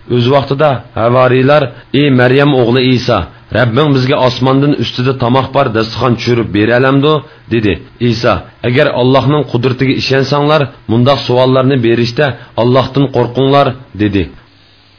Öz vaqtida havariylar ey Maryam o'g'li Isa Rabbing bizga osmondan ustida tomoq bor dasturxon tushirib beralamdi dedi Isa agar Allohning qudratiga ishonsanglar mundoq savollarni berishda Allohdan qo'rqinglar dedi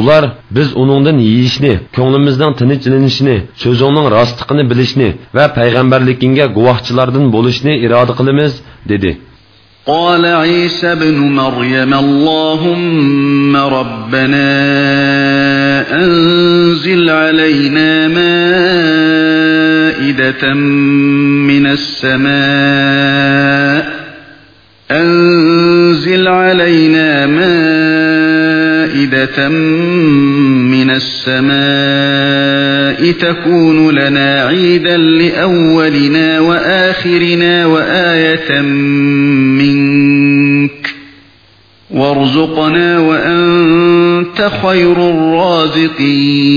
Ular biz uningdan yeyishni, ko'nglimizning tinchlanishini, so'zingning rostligini bilishni va payg'ambarligingga guvohchilardan bo'lishni iroda qilamiz dedi. قال عيسى ابن مريم اللهم ربنا أنزل علينا مائدة من السماء من السماء تكون لنا عيدا لأولنا وآخرنا وآية منك وارزقنا وأنت خير الرازقين.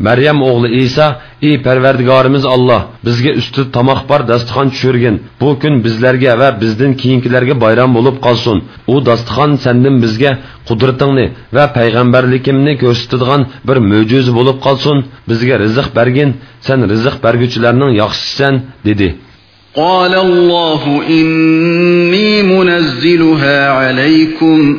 Maryam o'g'li Isa, ey Parvardigorimiz Alloh, bizga usti tomoq bor dasturxon tushirgin. Bu kun bizlarga va bizdan keyingilarga bayram bo'lib qolsin. U dasturxon sendan bizga qudratingni va payg'ambarligimni ko'rsatadigan bir mo'jiza bo'lib qolsin. Bizga rizq bergin, sen rizq berguvchilarning yaxshisisan, dedi. قال الله إني منزلها عليكم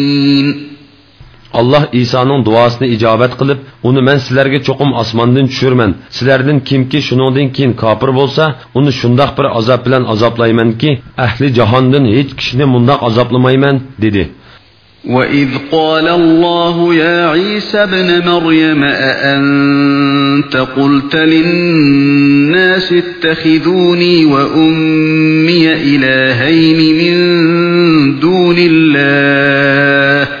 Allah İsa'nın duasını icabet kılıp, onu men sizlerge çokum asmandan düşürmen. Sizlerden kimki şunundan keyin kafir bolsa, onu şundaq bir azap bilen azaplayman ki, ahli cahandan hiç kişini mundaq azaplamayman, dedi. وَإِذْ قَالَ اللَّهُ يَا عِيسَى ابْنَ مَرْيَمَ أَأَنْتَ قُلْتَ لِلنَّاسِ اتَّخِذُونِي وَأُمِّيَ إِلَٰهَيْنِ مِن دُونِ اللَّهِ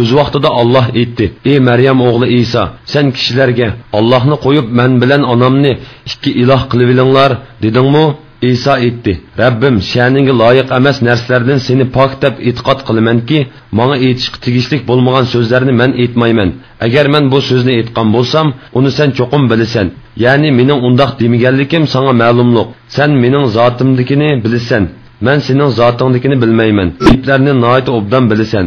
Öz vaqtida Alloh aytdi: "Ey Maryam o'g'li Isa, sen kishilarga Allohni qo'yib men bilan onamni ikki iloh qilib olinglar" dedingmi? Isa aytdi: "Rabbim, sha'ninga loyiq emas narsalardan seni pok deb e'tiqod qilamanki, menga aytishga tegishlik bo'lmagan so'zlarni men aytmayman. Agar men bu so'zni aytgan bo'lsam, uni sen cho'qim bilasan. Ya'ni mening undoq demaganligim senga ma'lumliq. Sen mening zotimdikini bilasan. Men sening zotingdikini bilmayman. Gaplarni noit obdan bilasan.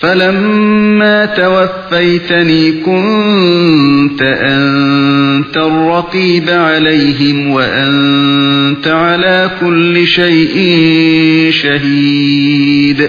فلما توفيتني كنت أنت الرقيب عليهم وأنت على كل شيء شهيد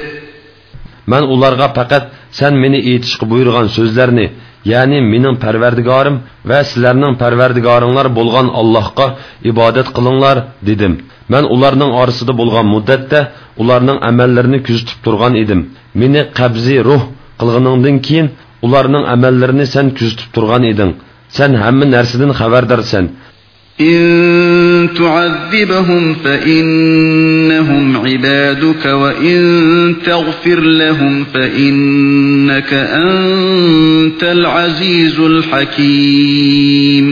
Man ularga faqat sen meni aytishga buyurgan so'zlarni, ya'ni mening Parvardigorim va sizlarning Parvardigoringlar bo'lgan Allohga ibodat qilinglar dedim. Man ularning orasida bo'lgan muddatda ularning amallarini kuzatib turgan edim. Meni qabzi ruh qilganingdan keyin ularning amallarini sen kuzatib turgan eding. Sen hamma narsadan xabardorsan. إن تعذبهم فإنهم عبادك وإن تغفر لهم فإنك أنت العزيز الحكيم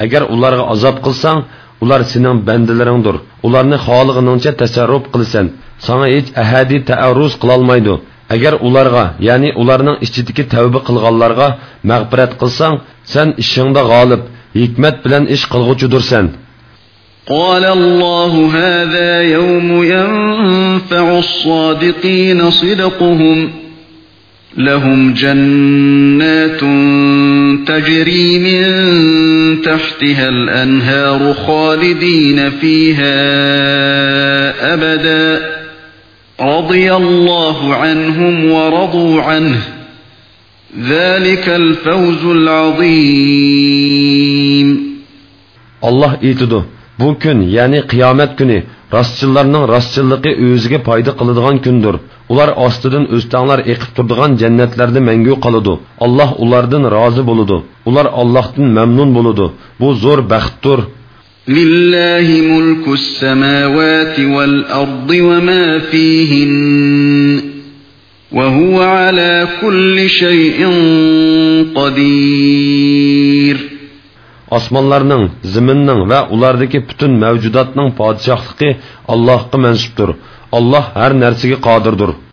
Agar ularga azob qilsang, ular sening bandalaringdir. Ularni xolig'iningcha tasarruf qilasan. Sana hech ahadi ta'arruz qila olmaydi. Agar ularga, ya'ni ularning ichidagi tavba qilganlarga mag'firat qilsang, sen ishingda g'olib, hikmat bilan ish qilg'uchidursan. قال الله هذا يوم ينفع الصادقين صدقهم لهم جنات تجري من تحتها الأنهار خالدين فيها أبدا. رضي الله عنهم ورضوا عنه. ذلك الفوز العظيم. Allah aytidi: Bu kun, ya'ni kuni rostchillarning rostchilligi o'ziga foyda qiladigan kundir. Ular ostidan o'stanglar eqib turadigan jannatlarda mangu qoladi. Alloh ulardan rozi bo'ladi. Ular Allohdan mamnun bo'ladi. Bu zo'r baxtdir. لله ملك السماوات والأرض وما فيهن وهو على كل شيء قدير Osmonlarning, zaminning va ulardagi butun mavjudotning podshohligi Allohga mansubdir. Alloh har narsaga qodirdir.